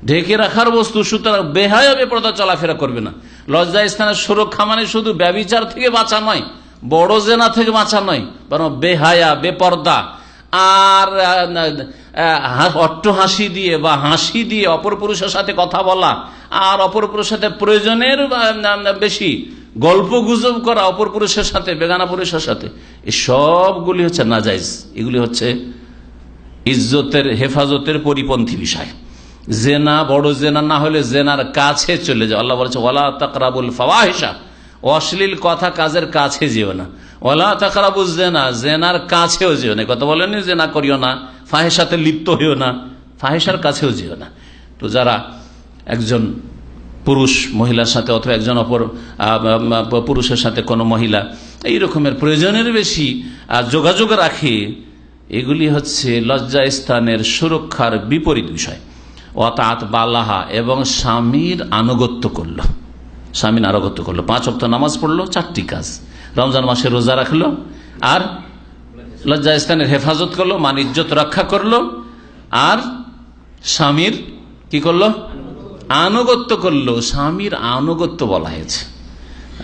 ঢেকে রাখার বস্তু, সুতরাং বেহায় বেপরদা চলাফেরা করবে না। লজ্জা স্থানের সুরক্ষা মানে শুধু ব্যবিচার থেকে বাঁচা নয়, বড় জেনা থেকে বাঁচা নয়, বরং বেহায়া বেপর্দা আর অট্ট হাসি দিয়ে বা হাসি দিয়ে অপর পুরুষের সাথে কথা বলা, আর অপর পুরুষের সাথে প্রয়োজনের বেশি। গল্প গুজব করা অপর পুরুষের সাথে, বেগানা পুরুষের সাথে, এই সবগুলি হচ্ছে নাজাইজ। এগুলি হচ্ছে ইজ্জতের, হেফাজতের পরিপন্থী বিষয়। জেনা, বড় জেনা না হলে জেনার কাছে চলে যাও। আল্লাহ বলেছে ওলা তাকরাবুল ফাওয়াহিসা অশ্লীল কথা কাজের কাছে যেও না। ওলা তাকরাবুল জেনা। জেনার কাছেও যেও না। কথা বলেনি জেনা করিও না। ফাহেসাতে লিপ্ত হইও না। ফাহেসার কাছেও যেও না। তো যারা একজন পুরুষ, মহিলার সাথে অথবা একজন অপর পুরুষের সাথে কোনো মহিলা, এই রকমের প্রয়োজনের বেশি যোগাযোগ রাখে, এগুলি হচ্ছে লজ্জা স্থানের সুরক্ষার বিপরীত বিষয়। অতাত বালাহা এবং স্বামীর আনুগত্য করল। স্বামীর আনুগত্য করল। পাঁচ অক্ট নামাজ পড়ল, চারটি কাজ। রমজান মাসে রোজা রাখল, আর লজ্জা স্থানের হেফাজত করল, মান ইজ্জত রক্ষা করল, আর স্বামীর কি করল? আনুগত্য করল স্বামীর আনুগত্য বলা হয়েছে।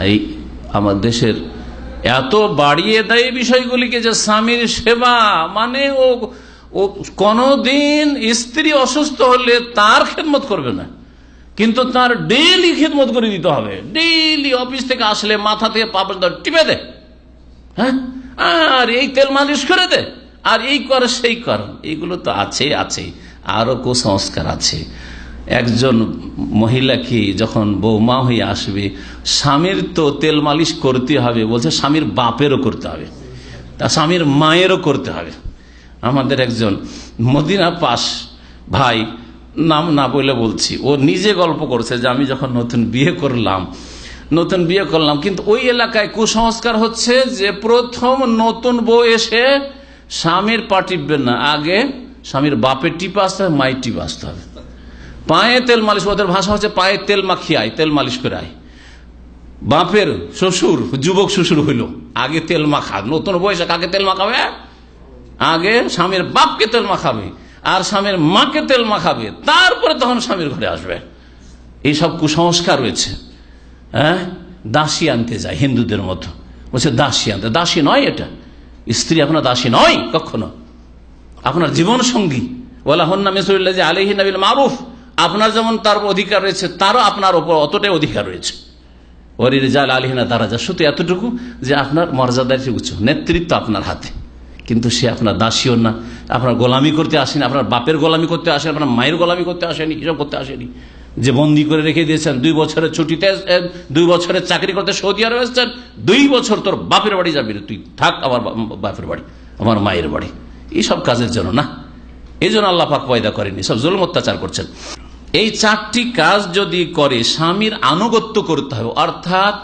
এই আমার দেশের এত বাড়িয়ে দেয় বিষয়গুলিকে যে স্বামীর সেবা মানে ও ও কোনদিন স্ত্রী অসুস্থ হলে তার খেদমত করবে না। কিন্তু তার ডেইলি খেদমত করে দিতে হবে। ডেইলি অফিস থেকে আসলে মাথা থেকে পা পর্যন্ত টিপে দে। হ্যাঁ? আর এই তেল মালিশ করে দে। আর এই কর, সেই কর। এইগুলো তো আছে আছে আরও কুসংস্কার আছে। একজন মহিলাকে যখন বৌমা হয়ে আসবে, স্বামীর তো তেল মালিশ করতে হবে, বলছে স্বামীর বাপেরও করতে হবে, তা স্বামীর মায়েরও করতে হবে। আমাদের একজন মদিনা পাস ভাই, নাম না বলে বলছি, ও নিজে গল্প করছে যে আমি যখন নতুন বিয়ে করলাম, নতুন বিয়ে করলাম, কিন্তু ওই এলাকায় কুসংস্কার হচ্ছে যে প্রথম নতুন বউ এসে স্বামীর পা টিপবেন না, আগে স্বামীর বাপের টিপে আসতে হবে, মায়ের টিপে আসতে হবে। পায়ে তেল মালিশ, ওদের ভাষা হচ্ছে পায়ে তেল মাখিয়ে আয় তেল মালিশ করে আয় বাপের শ্বশুর, যুবক শ্বশুর হইল, আগে তেল মাখা, নতুন বয়সে কাকে তেল মাখাবে? আগে স্বামীর বাপকে তেল মাখাবে, আর স্বামীর মাকে তেল মাখাবে, তারপরে তখন স্বামীর ঘরে আসবে। এইসব কুসংস্কার রয়েছে হ্যাঁ? দাসী আনতে যায় হিন্দুদের মতো। বলছে, দাসী আনতে, দাসী নয় এটা। স্ত্রী আপনার দাসী নয়, কখনো। আপনার জীবন সঙ্গী ওলা হন্না আলহি নবীল মারুফ আপনার যেমন তার অধিকার রয়েছে, তারও আপনার ওপর অতটাই অধিকার রয়েছে। ওরি রেজাল আলহিনা দারাজা, শুধু এতটুকু যে আপনার মর্যাদার চেয়ে উচ্চ, নেতৃত্ব আপনার হাতে। কিন্তু সে আপনার দাসীও না, আপনার গোলামি করতে আসেনি, আপনার বাপের গোলামি করতে আসেনি, আপনার মায়ের গোলামি করতে আসেনি এসব করতে আসেনি। যে বন্দি করে রেখে দিয়েছেন, দুই বছরের ছুটিতে দুই বছরের চাকরি করতে সৌদি আরবে এসেছেন, দুই বছর তোর বাপের বাড়ি যাবি তুই। থাক আমার বাপের বাড়ি, আমার মায়ের বাড়ি। এইসব কাজের জন্য না। এই জন্য আল্লাহ পাক পয়দা করেনি সব জুলুম অত্যাচার করছেন। এই চারটি কাজ যদি করে, স্বামীর আনুগত্য করতে হবে। অর্থাৎ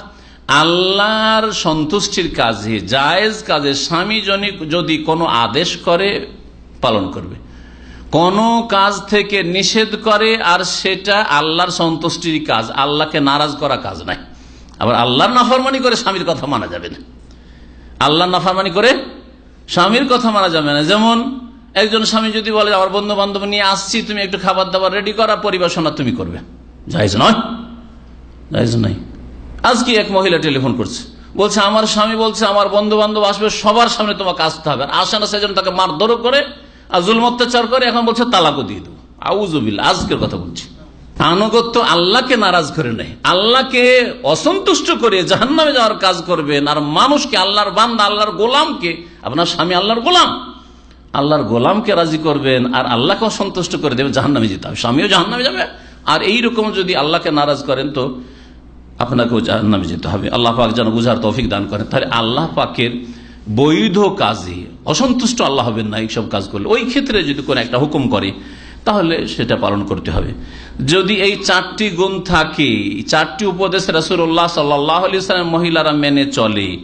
আল্লাহর সন্তুষ্টির কাজে, জায়েজ কাজে স্বামী যদি কোনো আদেশ করে, পালন করবে। কোন কাজ থেকে নিষেধ করে আর সেটা আল্লাহর সন্তুষ্টির কাজ, আল্লাহকে নারাজ করা কাজ নাই। আবার আল্লাহর নাফরমানি করে স্বামীর কথা মানা যাবে না। আল্লাহ নাফরমানি করে স্বামীর কথা মানা যাবে না। যেমন একজন স্বামী যদি বলে, আমার বন্ধু বান্ধব নিয়ে আসছি, তুমি একটু খাবার দাবার রেডি করা পরিবেশনা তুমি করবে। যাইজ নয়। যাইজ নাই। আজকে এক মহিলা টেলিফোন করছে। বলছে, আমার স্বামী বলছে, আমার বন্ধু বান্ধব আসবে, সবার সামনে তোমাকে আসতে হবে। আসে না, সেজন্য তাকে মারধর করে আর জুলম অত্যাচার করে, এখন বলছে, তালাকও দিয়ে দেবো। আউজবিল আজকের কথা বলছি। আনুগত্য আল্লাহকে নারাজ করে নেয়। আল্লাহকে অসন্তুষ্ট করে জাহান্নামে যাওয়ার কাজ করবেন। আর মানুষকে, আল্লাহর বান্দা, আল্লাহর গোলামকে, আপনার স্বামী আল্লাহর গোলাম। আল্লাহর গোলামকে রাজি করবেন আর আল্লাহকে সন্তুষ্ট করে দেবেন, জাহান্নামে যেতে হবে। স্বামীও জাহান্নামে যাবে। আর এইরকম যদি আল্লাহকে নারাজ করেন তো আপনাকেও জাহান্নামে যেতে হবে। আল্লাহ পাক যেন বুঝার তৌফিক দান করেন। তাহলে আল্লাহ পাকের বৈধ কাজে অসন্তুষ্ট আল্লাহ হবেন না এইসব কাজ করলে। ওই ক্ষেত্রে যদি কোনো একটা হুকুম করে, তাহলে সেটা পালন করতে হবে। যদি এই চারটি গুণ থাকে, এই চারটি উপদেশ রাসুল্লাহ সাল্লাহ আলি সাল্লাম মহিলারা মেনে চলে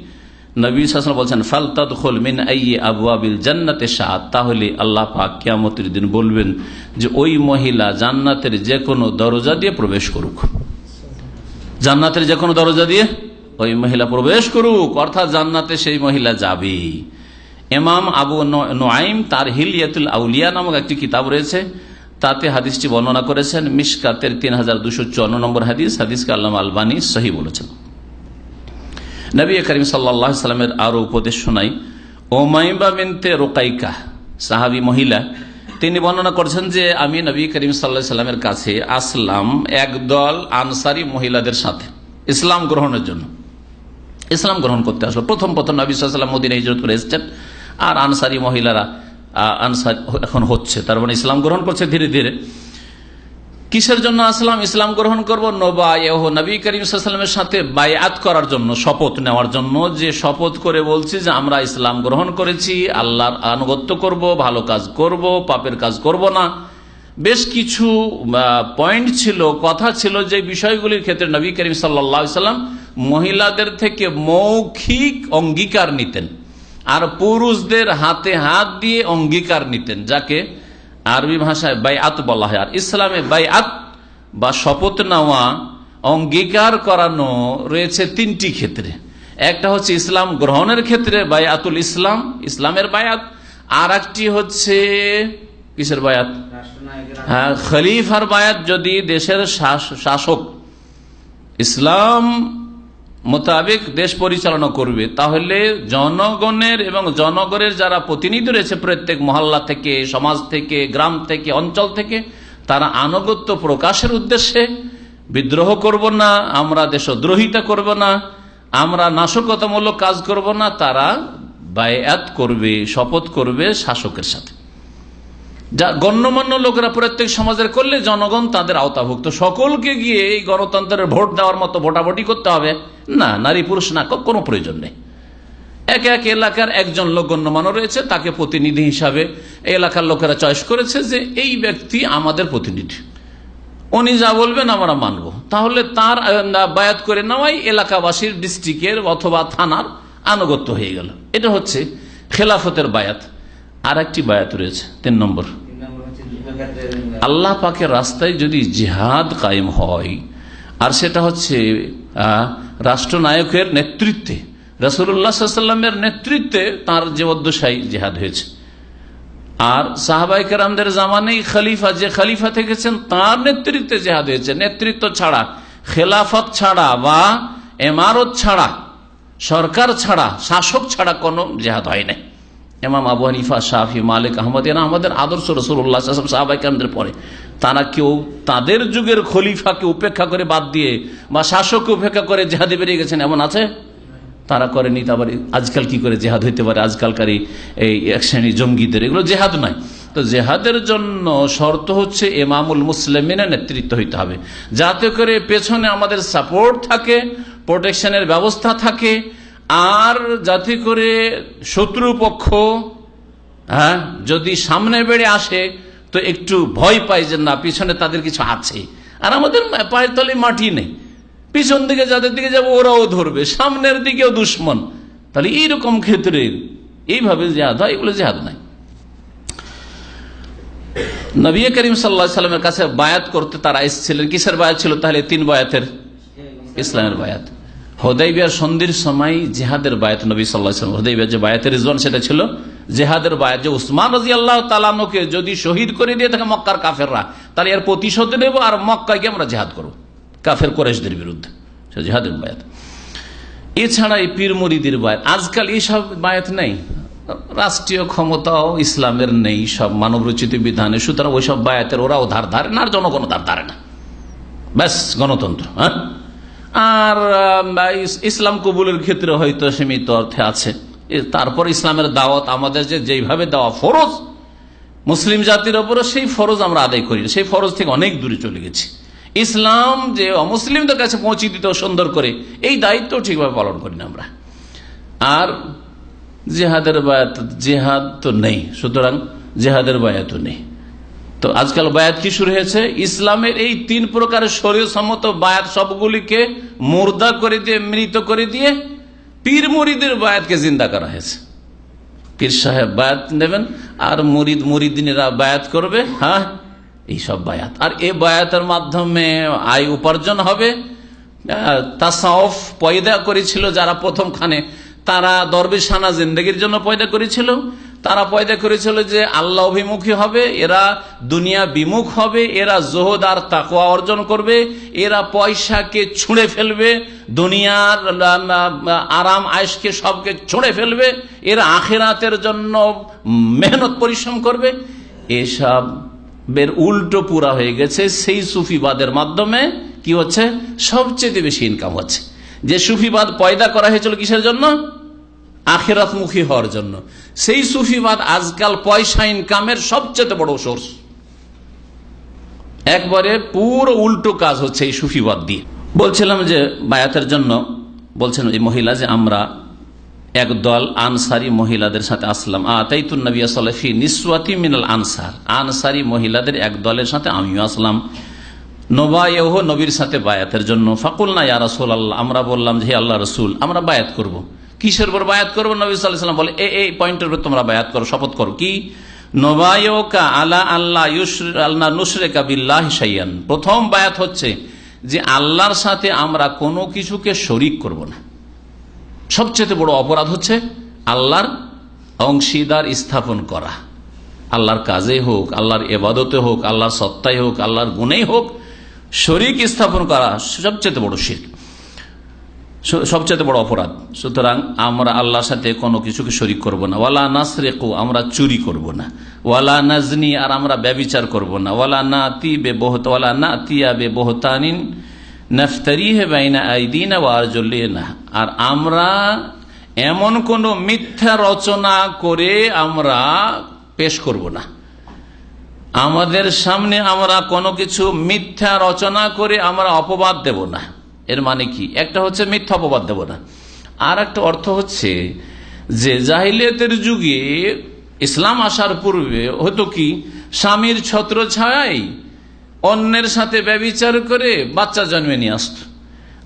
নবী শাসন বলছেন ফালতাদ খোল মিন আইয়ে আবু আবিল জান্নাতে শাহ তাহলে আল্লাহ পাক কিয়ামতের দিন বলবেন যে ওই মহিলা জান্নাতের যে কোনো দরজা দিয়ে প্রবেশ করুক। জান্নাতের যে কোনো দরজা দিয়ে ওই মহিলা প্রবেশ করুক, অর্থাৎ জান্নাতে সেই মহিলা যাবে এমাম আবু নোয়াইম তার হিলিয়াতুল আউলিয়া নামক একটি কিতাব রয়েছে, তাতে হাদিসটি বর্ণনা করেছেন মিসকাতের তিন হাজার দুশো চুয়ান্ন নম্বর হাদিস, হাদিসকে আল্লাহ আলবানী সহি বলেছেন। নবী করিম সাল্লাহ সাল্লামের আরও উপদেশ শোনাই। ওমাইবা বিনতে রোকাইকা, সাহাবি মহিলা, তিনি বর্ণনা করছেন যে আমি নবী করিম সাল্লাহ সাল্লামের কাছে আসলাম একদল আনসারি মহিলাদের সাথে, ইসলাম গ্রহণের জন্য। ইসলাম গ্রহণ করতে আসলো। প্রথম প্রথম নবী সাল্লাম মদিনা হিজরত করে এসছেন। আর আনসারি মহিলারা আনসার এখন হচ্ছে, তার মানে ইসলাম গ্রহণ করছে ধীরে ধীরে। কিসের জন্য আসলাম? ইসলাম গ্রহণ করব? নবা এহ নবী করিম সাল্লামের সাথে বায়াত করার জন্য, শপথ নেওয়ার জন্য। যে শপথ করে বলছি যে আমরা ইসলাম গ্রহণ করেছি, আল্লাহর আনুগত্য করব, ভালো কাজ করব, পাপের কাজ করব না। বেশ কিছু পয়েন্ট ছিল, কথা ছিল যে বিষয়গুলির ক্ষেত্রে নবী করিম সাল্লা সাল্লাম মহিলাদের থেকে মৌখিক অঙ্গীকার নিতেন। আর পুরুষদের হাতে হাত দিয়ে অঙ্গীকার নিতেন। যাকে আরবি ভাষায় বাইআত বলা হয়। আর ইসলামে বাইআত বা শপথ নেওয়া অঙ্গীকার করানো রয়েছে তিনটি ক্ষেত্রে। একটা হচ্ছে ইসলাম গ্রহণের ক্ষেত্রে বায়াতুল ইসলাম ইসলামের বায়াত আর একটি হচ্ছে কিসের বায়াত হ্যাঁ খলিফার বায়াত যদি দেশের শাসক ইসলাম মোতাবেক দেশ পরিচালনা করবে, তাহলে জনগণের এবং জনগণের যারা প্রতিনিধি রয়েছে প্রত্যেক মহল্লা থেকে, সমাজ থেকে, গ্রাম থেকে, অঞ্চল থেকে, তারা আনুগত্য প্রকাশের উদ্দেশ্যে বিদ্রোহ করব না, আমরা দেশদ্রোহিতা করব না, আমরা নাশকতামূলক কাজ করব না, তারা বায়াত করবে, শপথ করবে শাসকের সাথে। যা গণ্যমান্য লোকেরা প্রত্যেক সমাজের করলে জনগণ তাদের আওতাভুক্ত। সকলকে গিয়ে এই গণতন্ত্রের ভোট দেওয়ার মতো ভোটাভুটি করতে হবে। না, নারী পুরুষ না কোনো প্রয়োজন নেই। এক এক এলাকার একজন লোক গণ্যমান্য রয়েছে, তাকে প্রতিনিধি হিসাবে এলাকার লোকেরা চয়েস করেছে যে এই ব্যক্তি আমাদের প্রতিনিধি। উনি যা বলবেন আমরা মানব। তাহলে তার বায়াত করে নেওয়াই এলাকাবাসীর ডিস্ট্রিক্টের অথবা থানার আনুগত্য হয়ে গেল। এটা হচ্ছে খেলাফতের বায়াত। আর একটি বায়াত রয়েছে, তিন নম্বর। আল্লাহ পাকের রাস্তায় যদি জিহাদ কায়েম হয়, আর সেটা হচ্ছে রাষ্ট্রনায়কের নেতৃত্বে রসুল্লাহামের নেতৃত্বে তার অধ্যসায়ী জেহাদ হয়েছে। আর সাহাবাইকার জামানেই খালিফা, যে খালিফা থেকেছেন, তার নেতৃত্বে জেহাদ হয়েছে। নেতৃত্ব ছাড়া, খেলাফত ছাড়া বা এমারত ছাড়া, সরকার ছাড়া, শাসক ছাড়া কোনো জেহাদ হয় নাই। এমাম আবু হানিফা শাহি মালিক, আহমদ, এরা আমাদের আদর্শ রসুল্লাহ সাহাবাইকারদের পরে। তারা কেউ তাদের যুগের খলিফাকে উপেক্ষা করে বাদ দিয়ে বা শাসককে উপেক্ষা করে জেহাদে বেরিয়ে গেছেন, এমন আছে? তারা করেনি তারপরে আজকাল কি করে জেহাদ হইতে পারে? আজকালকার এই এক শ্রেণি জঙ্গিদের, এগুলো জেহাদ নয়। তো জেহাদের জন্য শর্ত হচ্ছে এমামুল মুসলিমের নেতৃত্ব হইতে হবে। যাতে করে পেছনে আমাদের সাপোর্ট থাকে, প্রোটেকশনের ব্যবস্থা থাকে আর যাতে করে শত্রুপক্ষ হ্যাঁ যদি সামনে বেড়ে আসে, তো একটু ভয় পাই যে না, পিছনে তাদের কিছু আছে। আর আমাদের পায়ের তলে মাটি নেই। পিছন দিকে যাদের দিকে যাব, ওরাও ধরবে। সামনের দিকেও দুশ্মন। তাহলে এইরকম ক্ষেত্রে এইভাবে জেহাদ হয়, এগুলো জেহাদ নাই। নবী করিম সাল্লা সাল্লামের কাছে বায়াত করতে তারা এসেছিলেন। কিসের বায়াত ছিল? তাহলে তিন বায়াতের, ইসলামের বায়াত। হদাইবিয়ার সন্ধির সময় জেহাদের বায়াত নবী সাল্লাহ হদাইবিয়ার যে বায়াতের রিজওয়ান সেটা ছিল, জেহাদের বায়াত যে উসমান রাজি আল্লাহ তালানোকে যদি শহীদ করে দিয়ে থাকে মক্কার কাফেররা, তাহলে এর প্রতিশোধ নেব আর মক্কাকে আমরা জেহাদ করব। কাফের কোরেশদের বিরুদ্ধে। জেহাদের বায়াত। এছাড়া এই পীর মরিদির বায়াত। আজকাল এইসব বায়াত নেই। রাষ্ট্রীয় ক্ষমতাও ইসলামের নেই, সব মানব রচিত বিধানে। সুতরাং ওইসব বায়াতের ওরাও ধার ধারে না, আর জনগণ ধার ধারে না। ব্যাস, গণতন্ত্র হ্যাঁ? আর ইসলাম কবুলের ক্ষেত্রে হয়তো সীমিত অর্থে আছে। তারপর ইসলামের দাওয়াত আমাদের যে, যেইভাবে দেওয়া ফরজ, মুসলিম জাতির ওপরও সেই ফরজ আমরা আদায় করি সেই ফরজ থেকে অনেক দূরে চলে গেছি। ইসলাম যে অমুসলিমদের কাছে পৌঁছে দিতে সুন্দর করে, এই দায়িত্ব ঠিকভাবে পালন করি না আমরা। আর জেহাদের বায়াত, জেহাদ তো নেই, সুতরাং জেহাদের বায়াতও নেই। তো আজকাল বায়াত কি শুরু হয়েছে? ইসলামের এই তিন প্রকারের শরীর সম্মত বায়াত সবগুলিকে মুর্দা করে দিয়ে, মৃত করে দিয়ে পীর মুরিদের বায়াতকে জিন্দা করা হয়েছে। পীর সাহেব বায়াত নেবেন, আর মুরিদ মুরিদিনেরা বায়াত করবে হ্যাঁ? এইসব বায়াত। আর এই বায়াতের মাধ্যমে আয় উপার্জন হবে। তাসাউফ পয়দা করেছিল যারা প্রথমখানে, তারা দরবেশানা জিন্দগির জন্য পয়দা করেছিল। তারা পয়দা করেছিল যে আল্লাহ অভিমুখী হবে, এরা দুনিয়া বিমুখ হবে, এরা জোহদ আর তাকুয়া অর্জন করবে, এরা পয়সাকে ছুঁড়ে ফেলবে, দুনিয়ার আরাম আয়সকে সবকে ছুঁড়ে ফেলবে, এরা আখেরাতের জন্য মেহনত পরিশ্রম করবে। এসব বের উল্টো পুরা হয়ে গেছে সেই সুফিবাদের মাধ্যমে। কি হচ্ছে? সবচেয়ে বেশি ইনকাম হচ্ছে। যে সুফিবাদ পয়দা করা হয়েছিল কিসের জন্য? আখেরাতমুখী হওয়ার জন্য। সেই সুফিবাদ আজকাল পয়সা ইনকামের সবচেয়ে বড় সোর্স একবারে পুরো উল্টো কাজ হচ্ছে এই সুফিবাদ দিয়ে। বলছিলাম যে বায়াতের জন্য বলছেন এই মহিলা যে আমরা একদল আনসারি মহিলাদের সাথে আসলাম। মিনাল আনসার। আনসারি মহিলাদের এক দলের সাথে আমিও আসলাম। নোবায়হ নবীর সাথে বায়াতের জন্য। ফাকুল না ইয়া রাসুল আল্লাহ আমরা বললাম যে আল্লাহ রসুল, আমরা বায়াত করব। কিসের উপর বায়াত করব? নবী সাল্লাম বলে এই পয়েন্টের উপর তোমরা বায়াত করো, শপথ করো। কি? নোবায়কা আলা আল্লাহ আল্লাহ নুসরে কাবিল্লাহ সাইয়ান প্রথম বায়াত হচ্ছে যে, আল্লাহর সাথে আমরা কোনো কিছুকে শরিক করব না। সবচেয়ে বড় অপরাধ হচ্ছে আল্লাহর অংশীদার স্থাপন করা। আল্লাহর কাজে হোক, আল্লাহর এবাদতে হোক, আল্লাহর সত্তায় হোক, আল্লাহর গুণেই হোক, শরিক স্থাপন করা সবচেয়ে বড় শির সবচেয়ে বড় অপরাধ। সুতরাং আমরা আল্লাহর সাথে কোনো কিছুকে শরিক করব না। ওয়ালা নাসরেকু, আমরা চুরি করব না। ওয়ালা নাজনি, আর আমরা ব্যবিচার করব না। ওয়ালা না তি বে বহত, ওয়ালা না তিয়া বে বহতানিন নফতারি হে বাইনা আইদিন না আর আমরা এমন কোন মিথ্যা রচনা করে আমরা পেশ করব না। আমাদের সামনে আমরা কোনো কিছু মিথ্যা রচনা করে আমরা অপবাদ দেব না। এর মানে কি? একটা হচ্ছে মিথ্যা অপবাদ দেব না। আর একটা অর্থ হচ্ছে যে জাহিলিয়তের যুগে ইসলাম আসার পূর্বে হতো কি? স্বামীর ছত্র ছায় অন্যের সাথে ব্যবিচার করে বাচ্চা জন্মে নিয়ে আসত।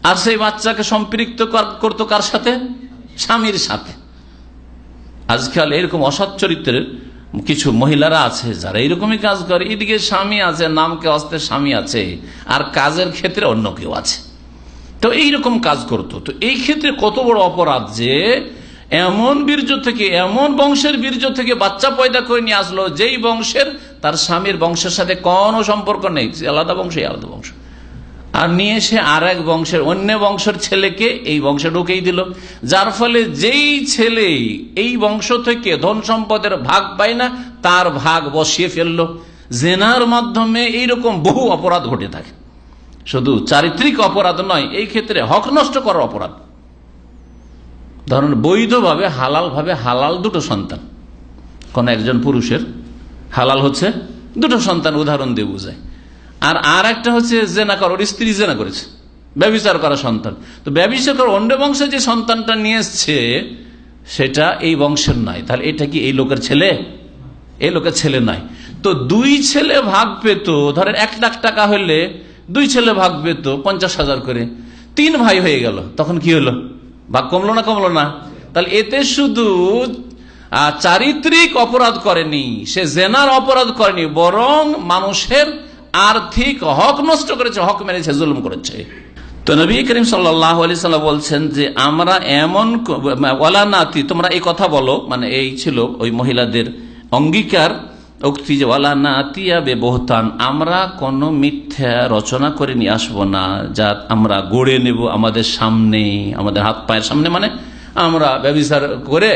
আর সেই বাচ্চাকে সম্পৃক্ত করতো কার সাথে? স্বামীর সাথে। আজকাল এরকম অসৎ চরিত্রের কিছু মহিলারা আছে, যারা এইরকমই কাজ করে। এদিকে স্বামী আছে, নামকে অস্তে স্বামী আছে। আর কাজের ক্ষেত্রে অন্য কেউ আছে। তো এইরকম কাজ করতো। তো এই ক্ষেত্রে কত বড় অপরাধ যে এমন বীর্য থেকে, এমন বংশের বীর্য থেকে বাচ্চা পয়দা করে নিয়ে আসলো, যেই বংশের তার স্বামীর বংশের সাথে কোনো সম্পর্ক নেই আলাদা বংশ আলাদা বংশ। আর নিয়ে এসে আর এক বংশের, অন্য বংশের ছেলেকে এই বংশে ঢুকেই দিল। যার ফলে যেই ছেলে এই বংশ থেকে ধন সম্পদের ভাগ পায় না, তার ভাগ বসিয়ে ফেলল। জেনার মাধ্যমে এইরকম বহু অপরাধ ঘটে থাকে। শুধু চারিত্রিক অপরাধ নয়, এই ক্ষেত্রে হক নষ্ট করার অপরাধ। ধরুন, বৈধভাবে হালাল ভাবে হালাল দুটো সন্তান। কোন একজন পুরুষের হালাল হচ্ছে, দুটো সন্তান উদাহরণ দিয়ে বুঝায়। আর আর একটা হচ্ছে জেনা কর ওর স্ত্রী জেনা করেছে, ব্যবচার করা সন্তান। তো ব্যবচার করা অন্য বংশে যে সন্তানটা নিয়ে এসছে, সেটা এই বংশের নয়। তাহলে এটা কি এই লোকের ছেলে? এই লোকের ছেলে নয়। তো দুই ছেলে ভাগ পেত, ধরেন এক লাখ টাকা হলে দুই ছেলে ভাগ পেত পঞ্চাশ হাজার করে। তিন ভাই হয়ে গেল। তখন কি হলো? ভাগ কমলো না কমলো না? তাহলে এতে শুধু চারিত্রিক অপরাধ করেনি, সে জেনার অপরাধ করেনি, বরং মানুষের আর্থিক হক নষ্ট করেছে, হক মেরেছে, জুলুম করেছে। তো নবী করিম সাল্লাম বলছেন যে, আমরা এমন ওয়ালা নাতি, তোমরা এই কথা বলো মানে এই ছিল ওই মহিলাদের অঙ্গীকার উক্তি যে ওয়ালা বে বহতান, আমরা কোনো মিথ্যা রচনা করে নিয়ে আসব না, যা আমরা গড়ে নেব আমাদের সামনে, আমাদের হাত পায়ের সামনে মানে আমরা ব্যবচার করে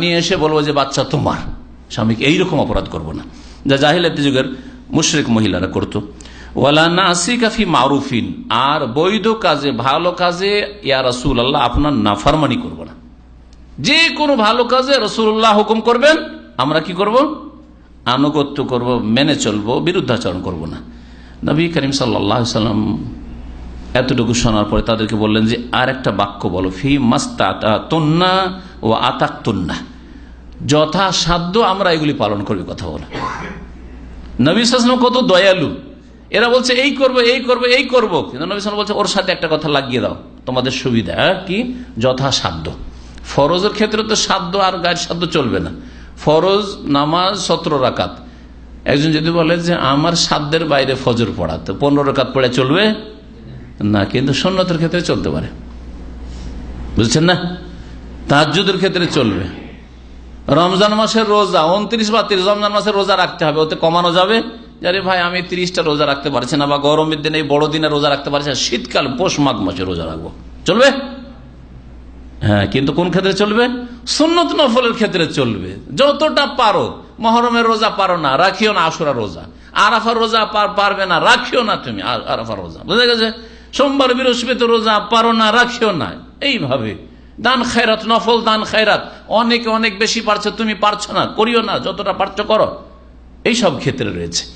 নিয়ে এসে বলব যে বাচ্চা তোমার। স্বামীকে এইরকম অপরাধ করব না। যা জাহিলাতি যুগের মুশরিক মহিলারা করতো। ওয়ালা নাসি কাফি আর বৈধ কাজে, ভালো কাজে, ইয়া রসুল আল্লাহ আপনার নাফারমানি করব না। যে কোনো ভালো কাজে রসুল্লাহ হুকুম করবেন, আমরা কি করব? আনুগত্য করব, মেনে চলবো, বিরুদ্ধাচরণ করব না। নবী করিম সাল্লাম এতটুকু শোনার পরে তাদেরকে বললেন যে আর একটা বাক্য বলো, ফি মাস্তা তন্না ও আতাক তন্না যথাসাধ্য আমরা এগুলি পালন করবি কথা বলো। নবী সালাম কত দয়ালু। এরা বলছে, এই করব এই করব এই করব। কিন্তু নবী সালাম বলছে, ওর সাথে একটা কথা লাগিয়ে দাও, তোমাদের সুবিধা কি? যথাসাধ্য। ফরজের ক্ষেত্রে তো সাধ্য আর গায়ের সাধ্য চলবে না। ফরজ, নামাজ, সতেরো রাকাত। একজন যদি বলে যে, আমার সাধ্যের বাইরে ফজর পড়া তো পনেরো রাকাত পড়ে চলবে? না, কিন্তু সন্ন্যতের ক্ষেত্রে চলতে পারে। বুঝছেন না? তাহাজুদের ক্ষেত্রে চলবে। রমজান মাসের রোজা, উনত্রিশ বা তিরিশ, রমজান মাসের রোজা রাখতে হবে। ওতে কমানো যাবে? আরে ভাই, আমি তিরিশটা রোজা রাখতে পারছি না বা গরমের দিনে এই বড় দিনে রোজা রাখতে পারছি না, শীতকাল পৌষ মাঘ মাসে রোজা রাখব। চলবে? হ্যাঁ কিন্তু কোন ক্ষেত্রে চলবে? সুন্নত নফলের ক্ষেত্রে চলবে। যতটা পারো, মহরমের রোজা পারো না, রাখিও না আসুরা রোজা। আরাফার রোজা পারবে না, রাখিও না তুমি আরাফার রোজা। বুঝা গেছে? সোমবার বৃহস্পতি রোজা পারো না, রাখিও না। এইভাবে। দান খায়রাত, নফল দান খায়রাত। অনেকে অনেক বেশি পারছ, তুমি পারছ না, করিও না, যতটা পারছ করো। এইসব ক্ষেত্রে রয়েছে।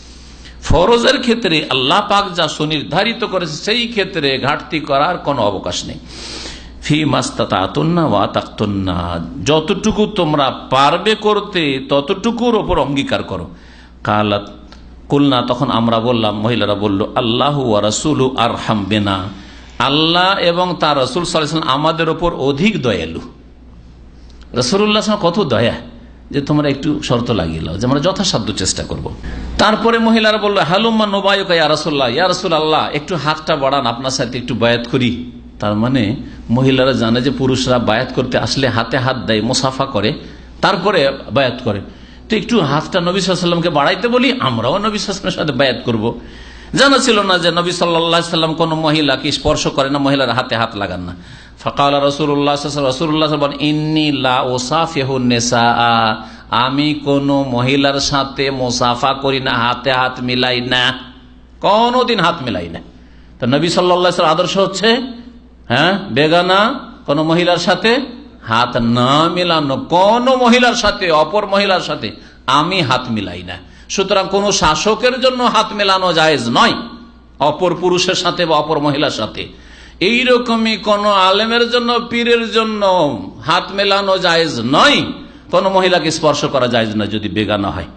ফরজের ক্ষেত্রে আল্লাহ পাক যা সুনির্ধারিত করেছে, সেই ক্ষেত্রে ঘাটতি করার কোনো অবকাশ নেই। ফি যতটুকু তোমরা পারবে করতে, ততটুকুর ওপর অঙ্গীকার করো। কালাত, কুলনা তখন আমরা বললাম, মহিলারা বলল, আল্লাহ রাসুল আর হামবেনা আল্লাহ এবং তার রসুল সাল্লাম আমাদের ওপর অধিক দয়ালু। রসুল্লাহ কত দয়া যে তোমরা একটু শর্ত লাগিয়ে লাও যে আমরা যথাসাধ্য চেষ্টা করব। তারপরে মহিলারা বলল, হালুম্মা নোবায়ক ইয়ারসোল্লাহ ইয়ারসুল আল্লাহ একটু হাতটা বাড়ান, আপনার সাথে একটু বায়াত করি। তার মানে মহিলারা জানে যে পুরুষরা বায়াত করতে আসলে হাতে হাত দেয়, মুসাফা করে, তারপরে বায়াত করে। তো একটু হাতটা নবী সাল্লামকে বাড়াইতে বলি, আমরাও নবী সাল্লামের সাথে বায়াত করব। জানা ছিল না যে নবী সাল্লাহ সাল্লাম কোন মহিলাকে স্পর্শ করে না, মহিলার হাতে হাত লাগান না। রসুল্লাহ রসুল্লাহ আমি কোন মহিলার সাথে মোসাফা করি না, হাতে হাত মিলাই না, কোনদিন হাত মিলাই না। তো নবী সাল্লা আদর্শ হচ্ছে হ্যাঁ বেগানা কোন মহিলার সাথে হাত না মিলানো কোন মহিলার সাথে অপর মহিলার সাথে আমি হাত মিলাই না সুতরাং কোন শাসকের জন্য হাত মেলানো জায়েজ নয় অপর পুরুষের সাথে বা অপর মহিলার সাথে এইরকমই কোন আলেমের জন্য পীরের জন্য হাত মেলানো জায়েজ নয় কোন মহিলাকে স্পর্শ করা যায় না যদি বেগানা হয়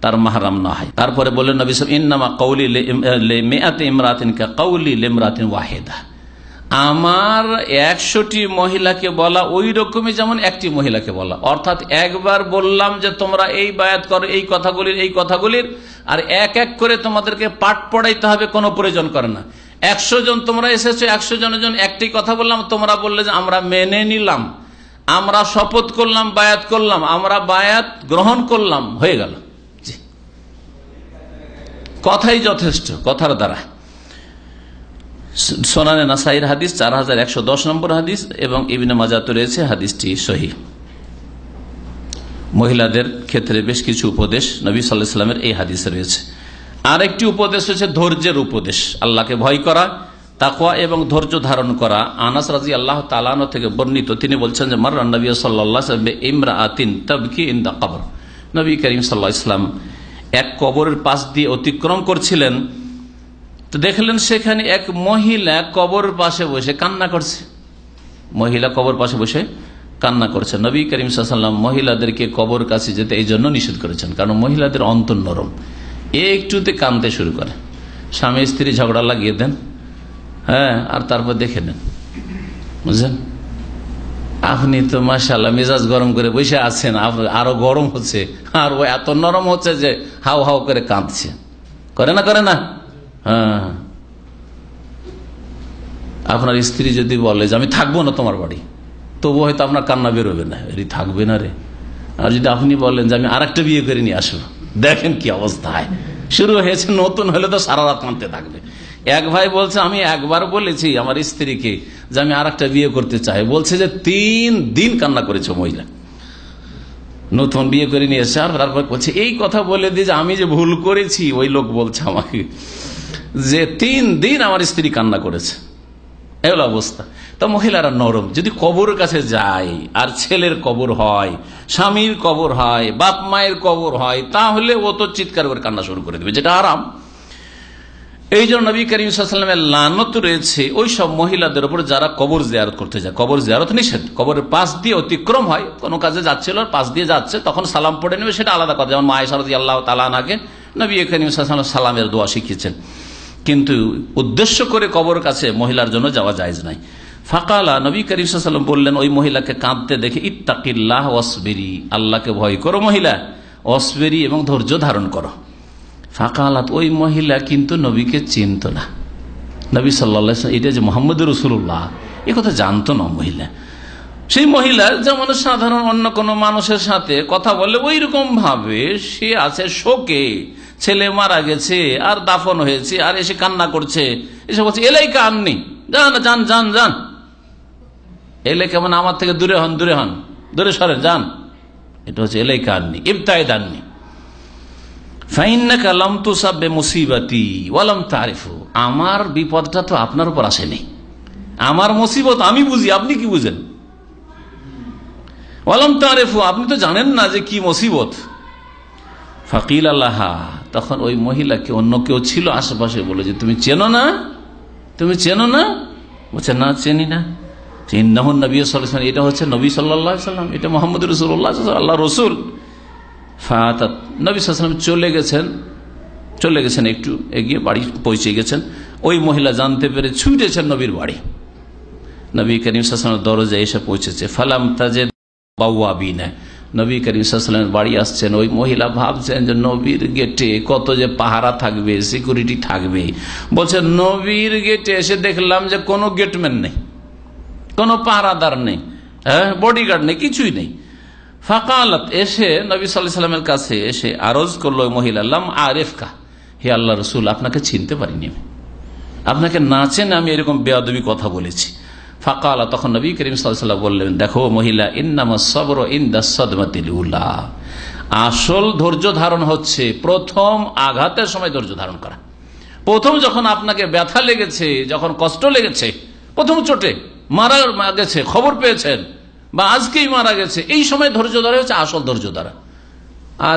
তার মাহারাম না হয় তারপরে বললেন নবী ইন্নামা কৌলি মেয়াতে ইমরাতিন কৌলি লেমরাতিন ওয়াহেদা আমার একশোটি মহিলাকে বলা ওই রকমই যেমন একটি মহিলাকে বলা। অর্থাৎ একবার বললাম যে তোমরা এই বায়াত করো, এই কথাগুলির এই কথাগুলির, আর এক এক করে তোমাদেরকে পাঠ পড়াইতে হবে, কোনো প্রয়োজন করে না। একশো জন তোমরা এসেছ, একশো জনের জন একটি কথা বললাম, তোমরা বললে যে আমরা মেনে নিলাম, আমরা শপথ করলাম, বায়াত করলাম, আমরা বায়াত গ্রহণ করলাম, হয়ে গেল। কথাই যথেষ্ট, কথার দ্বারা। সোনানে নাসাইর হাদিস, চার হাজার একশো দশ নম্বর হাদিস এবং ইবিনে মাজাত রয়েছে হাদিসটি সহি। মহিলাদের ক্ষেত্রে বেশ কিছু উপদেশ নবী সাল্লাহ সাল্লামের এই হাদিসে রয়েছে। আরেকটি উপদেশ হচ্ছে ধৈর্যের উপদেশ। আল্লাহকে ভয় করা তাকুয়া এবং ধৈর্য ধারণ করা। আনাস রাজি আল্লাহ তালানো থেকে বর্ণিত, তিনি বলছেন যে মার নবী সাল্লাহ ইমরা আতিন তবকি ইন দা কবর। নবী করিম সাল্লাহ ইসলাম এক কবরের পাশ দিয়ে অতিক্রম করছিলেন। তো দেখলেন সেখানে এক মহিলা কবর পাশে বসে কান্না করছে। মহিলা কবর পাশে বসে কান্না করছে। নবী করিম সাল্লাম মহিলাদেরকে কবর কাছে যেতে এই জন্য নিষেধ করেছেন, কারণ মহিলাদের অন্তর নরম। একটুতে কানতে শুরু করে। স্বামী, স্ত্রী ঝগড়া লাগিয়ে দেন। হ্যাঁ আর তারপর দেখে নেন। বুঝলেন? আপনি তো মাসাল্লাহ মেজাজ গরম করে বসে আছেন আরও গরম হচ্ছে। আর ও এত নরম হচ্ছে যে হাও হাও করে কাঁদছে। করে না করে না? হ্যাঁ। আপনার স্ত্রী যদি বলে যে, আমি থাকব না তোমার বাড়ি তবু হয়তো আপনার কান্না বেরোবে না। এটি থাকবে না রে। আর যদি আপনি বলেন যে, আমি আর একটা বিয়ে করে নিয়ে আসব, দেখেন কি অবস্থা শুরু হয়েছে, নতুন হলে তো সারা রাত কাঁদতে থাকবে। এক ভাই বলছে, আমি একবার বলেছি আমার স্ত্রীকে যে, আমি আর একটা বিয়ে করতে চাই। বলছে যে, তিন দিন কান্না করেছে মহিলা। নতুন বিয়ে করে নিয়ে এসে আর তারপর বলছে, এই কথা বলে দিয়ে যে, আমি যে ভুল করেছি, ওই লোক বলছে আমাকে। যে তিন দিন আমার স্ত্রী কান্না করেছে। এগুলো অবস্থা। তো মহিলারা নরম। যদি কবরের কাছে যায় আর ছেলের কবর হয়, স্বামীর কবর হয়, বাপ মায়ের কবর হয়, তাহলে ও তো চিৎকার করে কান্না শুরু করে দেবে, যেটা আরাম এই জন্য নবী করিম সাল্লামের লানত রয়েছে ওই সব মহিলাদের উপর যারা কবর জিয়ারত করতে যায়। কবর জিয়ারত নিষেধ। কবরের পাশ দিয়ে অতিক্রম হয়, কোনো কাজে যাচ্ছিল, পাশ দিয়ে যাচ্ছে, তখন সালাম পড়ে নেবে, সেটা আলাদা কথা। যেমন মায় সারদি আল্লাহ তালানাকে নবী করিম সাল্লাম সালামের দোয়া শিখিয়েছেন। কিন্তু উদ্দেশ্য করে কবর কাছে মহিলার জন্য যাওয়া যায় নাই। ফাকালা নবী করিম বললেন, ওই মহিলাকে কাঁদতে দেখে ইত্তাকিল্লাহ অসবেরি আল্লাহকে ভয় করো মহিলা অসবেরি এবং ধৈর্য ধারণ করো। ফাঁকালাত, ওই মহিলা কিন্তু নবীকে চিনত না। নবী সাল্লা এটা যে মোহাম্মদ রসুল্লাহ এ কথা জানতো না মহিলা। সেই মহিলা যেমন সাধারণ অন্য কোনো মানুষের সাথে কথা বলে ওই রকম ভাবে সে আছে শোকে। ছেলে মারা গেছে, আর দাফন হয়েছে, আর এসে কান্না করছে। এসে বলছে, এলাই কাননি। যান যান যান যান। এলে কেমন আমার থেকে দূরে হন দূরে হন, দূরে সরেন যান। এটা হচ্ছে এলাই কাননি ইবতায় দাননি। আমার বিপদটা তো আপনার উপর আসেনি। আমার মুসিবত আমি বুঝি, আপনি কি বুঝেন? ওয়ালাম তারেফু, আপনি তো জানেন না যে কি মুসিবত। ফাকিল আল্লাহা তখন ওই মহিলাকে অন্য কেউ ছিল আশেপাশে বলে যে, তুমি চেনো না? তুমি চেনো না? বলছে, না, চেনি না। ইন্নাহুন নবী সাল্লাম, এটা হচ্ছে নবী সাল্লাহ সাল্লাম এটা মোহাম্মদ রসুল্লাহ আল্লাহ রসুল। ফাতাত, নবী সাল্লাম চলে গেছেন চলে গেছেন একটু এগিয়ে, বাড়ি পৌঁছে গেছেন। ওই মহিলা জানতে পেরে ছুটেছেন নবীর বাড়ি। নবী করিম সাল্লামের দরজায় এসে পৌঁছেছে, ফালাম তাজে বাউয়া বিনা নবী করিম সাল্লামের বাড়ি আসছেন, ওই মহিলা ভাবছেন যে নবীর গেটে কত যে পাহারা থাকবে সিকিউরিটি থাকবে। বলছে নবীর গেটে এসে দেখলাম যে কোনো গেটম্যান নেই, কোনো পাহারাদার নেই হ্যাঁ বডিগার্ড নেই, কিছুই নেই। ফাকালত এসে নবী সাল্লাহ সাল্লামের কাছে এসে আরজ করল ওই মহিলা, লাম আরেফকা, হে আল্লাহ রসুল, আপনাকে চিনতে পারিনি আমি। আপনাকে না চেনে আমি এরকম বেয়াদবি কথা বলেছি। ফাঁকা তখন নবী করিম সাল্লাহ বললেন, দেখো মহিলা, ইন্নামা সবর ইন্দাসদমাতিলুল্লাহ আসল ধৈর্য ধারণ হচ্ছে প্রথম আঘাতের সময় ধৈর্য ধারণ করা। প্রথম যখন আপনাকে ব্যথা লেগেছে, যখন কষ্ট লেগেছে, প্রথম চোটে মারা গেছে, খবর পেয়েছেন, বা আজকেই মারা গেছে, এই সময় ধৈর্য ধরা হচ্ছে আসল ধৈর্য ধরা। আর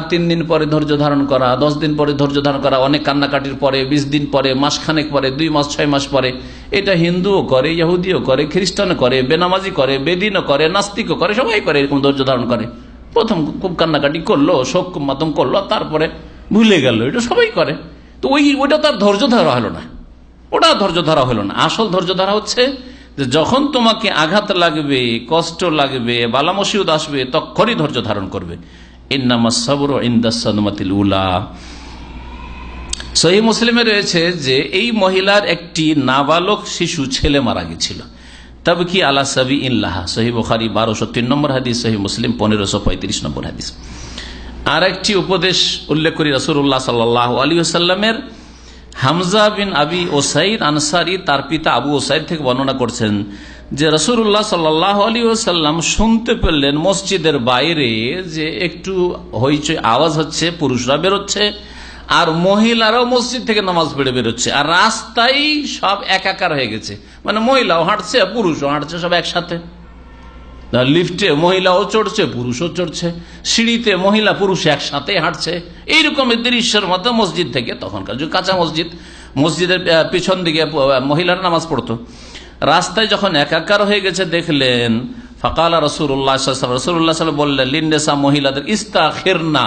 তিন দিন পরে ধৈর্য ধারণ করা, দশ দিন পরে ধৈর্য ধারণ করা, অনেক কান্নাকাটির পরে, বিশ দিন পরে, মাসখানেক পরে, দুই মাস, ছয় মাস পরে, এটা হিন্দুও করে, ইহুদিও করে, খ্রিস্টানও করে, বেনামাজি করে, বেদিনও করে, নাস্তিকও করে, সবাই করে এরকম ধৈর্য ধারণ করে। প্রথম খুব কান্নাকাটি করল, শোক মাতম করল তারপরে ভুলে গেল, এটা সবাই করে। তো ওই, ওইটা তার ধৈর্য ধরা হলো না। ওটা ধৈর্য ধরা হলো না। আসল ধৈর্য ধরা হচ্ছে যে যখন তোমাকে আঘাত লাগবে, কষ্ট লাগবে বালা মুসিবত আসবে, তখনই ধৈর্য ধারণ করবে। মুসলিমে রয়েছে যে এই মহিলার একটি নাবালক শিশু, ছেলে মারা গেছিল। কি সাবি সহি বারোশো তিন নম্বর হাদিস সহি মুসলিম পনেরোশো পঁয়ত্রিশ নম্বর হাদিস। আর একটি উপদেশ উল্লেখ করি রসুল্লাহ সাল্লামের হামজা বিন আবি ওসাইদ আনসারি তার পিতা আবু ওসাইদ থেকে বর্ণনা করছেন যে রসুল্লাহ সাল্লাহ সাল্লাম শুনতে পেলেন মসজিদের বাইরে যে একটু হইচই আওয়াজ হচ্ছে, পুরুষরা বেরোচ্ছে আর মহিলারাও মসজিদ থেকে নামাজ পড়ে বেরোচ্ছে। আর রাস্তায় সব একাকার হয়ে গেছে। মানে মহিলাও হাঁটছে, পুরুষও হাঁটছে সব একসাথে। লিফটে মহিলাও চড়ছে, পুরুষও চড়ছে। সিঁড়িতে মহিলা, পুরুষ একসাথে হাঁটছে। এইরকম দৃশ্যের মতো মসজিদ থেকে তখনকার যে কাঁচা মসজিদ। মসজিদের পিছন দিকে মহিলার নামাজ পড়তো। রাস্তায় যখন একাকার হয়ে গেছে, দেখলেন, ফকালা রসুল্লাহ রসুল্লাহ বললেন লিন্ডেসা মহিলাদের ইস্তা খেরনা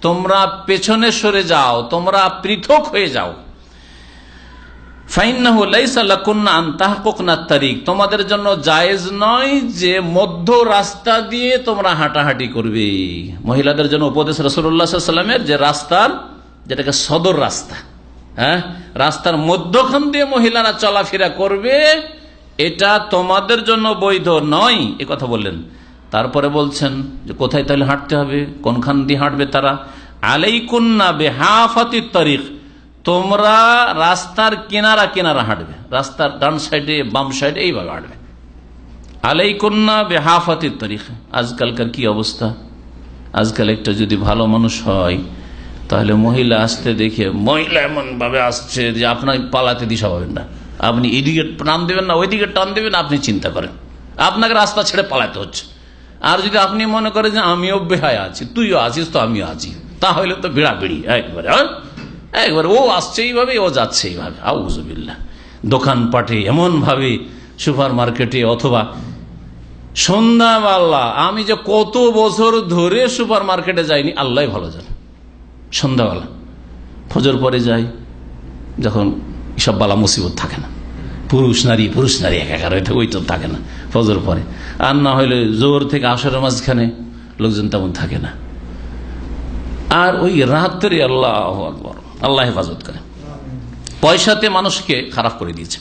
তোমরা পেছনে সরে যাও, তোমরা পৃথক হয়ে যাও। তোমাদের জন্য জায়েজ নয় যে মধ্য রাস্তা দিয়ে তোমরা হাঁটাহাঁটি করবে। মহিলাদের জন্য উপদেশ রসুল্লাহামের যে রাস্তার, যেটাকে সদর রাস্তা হ্যাঁ? রাস্তার মধ্যখান দিয়ে মহিলারা চলাফেরা করবে এটা তোমাদের জন্য বৈধ নয়, এ কথা বললেন। তারপরে বলছেন যে কোথায় তাহলে হাঁটতে হবে? কোনখান দিয়ে হাঁটবে তারা? আলাইকুন্না বেহাফাতি তারিখ। তোমরা রাস্তার কিনারা কিনারা হাঁটবে। রাস্তার ডান সাইডে, বাম সাইডে এইভাবে হাঁটবে। আলাইকুন্না বেহাফাতি তারিখ। আজকালকার কি অবস্থা? আজকাল একটা যদি ভালো মানুষ হয়, তাহলে মহিলা আসতে দেখে মহিলা এমন ভাবে আসছে যে আপনার পালাতে দিশা পাবেন না। আপনি এদিকে টান দেবেন না ওইদিকে টান দেবেন, আপনি চিন্তা করেন। আপনাকে রাস্তা ছেড়ে পালাতে হচ্ছে। আর যদি আপনি মনে করেন যে আমিও বেহায় আছি, তুইও আছিস তো আমিও আছি, তাহলে তো বিড়াবিড়ি, একবারে একবার, ও আসছে এইভাবে, ও যাচ্ছে এইভাবে আউজবিল্লা দোকানপাটে এমন ভাবে সুপার মার্কেটে অথবা সন্ধ্যাবেলা, আমি যে কত বছর ধরে সুপার মার্কেটে যাইনি আল্লাহ ভালো জানে। সন্ধ্যাবেলা, ফজর পরে যাই, যখন সব বালা মুসিবত থাকে না। পুরুষ নারী পুরুষ নারী একাকার হয়ে ওই তো থাকে না ফজর পরে আর না হলে জোর থেকে আসরের মাঝখানে লোকজন তেমন থাকে না। আর ওই রাত্রে আল্লাহ আকবর, আল্লাহ হেফাজত করে। পয়সাতে মানুষকে খারাপ করে দিয়েছে।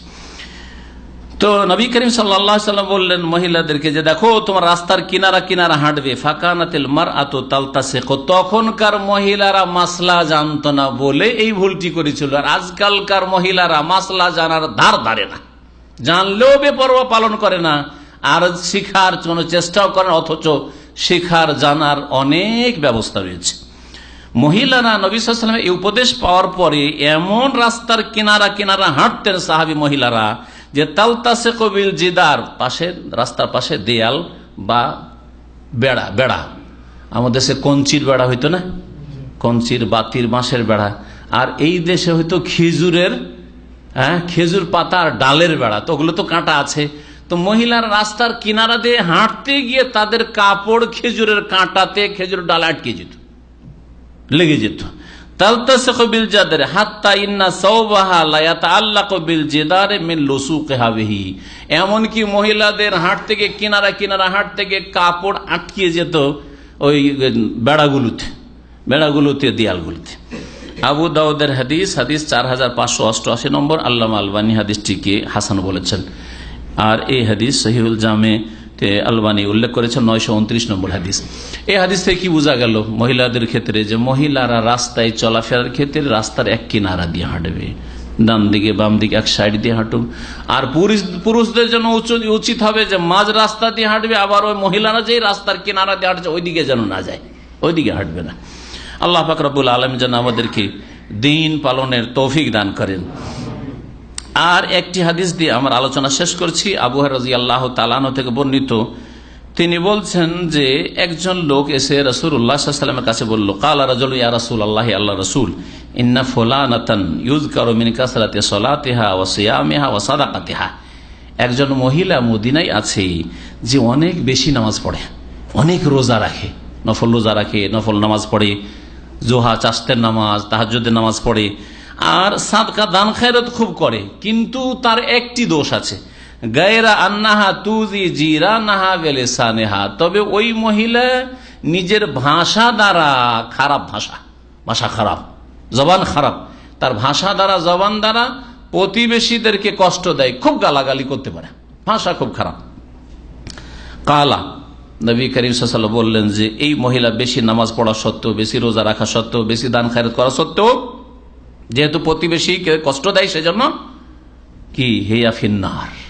তো নবী করিম সাল্লাম বললেন মহিলাদেরকে যে দেখো, তোমার রাস্তার কিনারা কিনারা হাঁটবে। ফাঁকানাতিল মার আত তালতা শেখো তখনকার মহিলারা মাসলা জানত না বলে এই ভুলটি করেছিল। আর আজকালকার মহিলারা মাসলা জানার ধার ধারে না। জানলেও বেপরোয়া পালন করে না। আর শিখার কোনো চেষ্টাও করেন অথচ শিখার জানার অনেক ব্যবস্থা রয়েছে। মহিলারা নবী সাল্লামের এই উপদেশ পাওয়ার পরে এমন রাস্তার কিনারা কিনারা হাঁটতেন সাহাবি মহিলারা যে তালতাসে কবিল জিদার পাশে রাস্তার পাশে দেয়াল বা বেড়া বেড়া। আমাদের দেশে কঞ্চির বেড়া হইতো না? কঞ্চির বাতির বাঁশের বেড়া। আর এই দেশে হয়তো খেজুরের হ্যাঁ খেজুর পাতার ডালের বেড়া। তো ওগুলো তো কাঁটা আছে। তো মহিলার রাস্তার কিনারা দিয়ে হাঁটতে গিয়ে তাদের কাপড় খেজুরের কাঁটাতে খেজুর ডাল আটকে যেত, লেগে যেত। মিন এমনকি মহিলাদের হাট থেকে কিনারা কিনারা হাট থেকে কাপড় আটকিয়ে যেত ওই বেড়াগুলোতে বেড়াগুলোতে, দেয়ালগুলোতে। আবু দাউদের হাদিস হাদিস চার হাজার পাঁচশো অষ্টআশি নম্বর আল্লাহ আলবানী হাদিসটিকে হাসান বলেছেন। আর এই হাদিস সহিউল জামে আলবানি উল্লেখ করেছেন নয়শো উনত্রিশ নম্বর হাদিস। এই হাদিস থেকে কি বোঝা গেল, মহিলাদের ক্ষেত্রে যে মহিলারা রাস্তায় চলাফেরার ক্ষেত্রে রাস্তার এক কিনারা দিয়ে হাঁটবে, ডান দিকে, বাম দিকে, এক সাইড দিয়ে হাঁটুক। আর পুরুষ, পুরুষদের জন্য উচিত- হবে যে মাঝ রাস্তা দিয়ে হাঁটবে, আবার ওই মহিলারা যে রাস্তার কিনারা দিয়ে হাঁটছে, ওইদিকে যেন না যায়, ওইদিকে হাঁটবে না। আল্লাহ ফাকরাবুল আলম যেন আমাদেরকে দিন পালনের তৌফিক দান করেন। আর একটি হাদিস দিয়ে আমার আলোচনা শেষ করছি। আবু রাজি আল্লাহ তালানো থেকে বর্ণিত তিনি বলছেন যে একজন লোক এসে রসুল উল্লাহামের কাছে বলল, কাল রাজল ইয়া রসুল আল্লাহ আল্লাহ রসুল, ইন্না ফোলানাতন ইউজ ও একজন মহিলা মদিনায় আছে যে অনেক বেশি নামাজ পড়ে, অনেক রোজা রাখে, নফল রোজা রাখে, নফল নামাজ পড়ে, জোহা, চাস্তের নামাজ তাহাজুদের নামাজ পড়ে, আর সাদকা দান খায়রত খুব করে, কিন্তু তার একটি দোষ আছে। গায়রা আন্নাহা তুজি জিরা নাহা বেলেসানেহা তবে ওই মহিলা নিজের ভাষা দ্বারা খারাপ ভাষা ভাষা খারাপ, জবান খারাপ। তার ভাষা দ্বারা, জবান দ্বারা প্রতিবেশীদেরকে কষ্ট দেয়, খুব গালাগালি করতে পারে। ভাষা খুব খারাপ। কালা, নবী করিম সাল্লাম বললেন যে, এই মহিলা বেশি নামাজ পড়া সত্ত্বেও, বেশি রোজা রাখা সত্ত্বেও, বেশি দান খায়রত করা সত্ত্বেও যেহেতু প্রতিবেশীকে কষ্ট দেয়, সেজন্য কি? হেয়া ফিন্নার।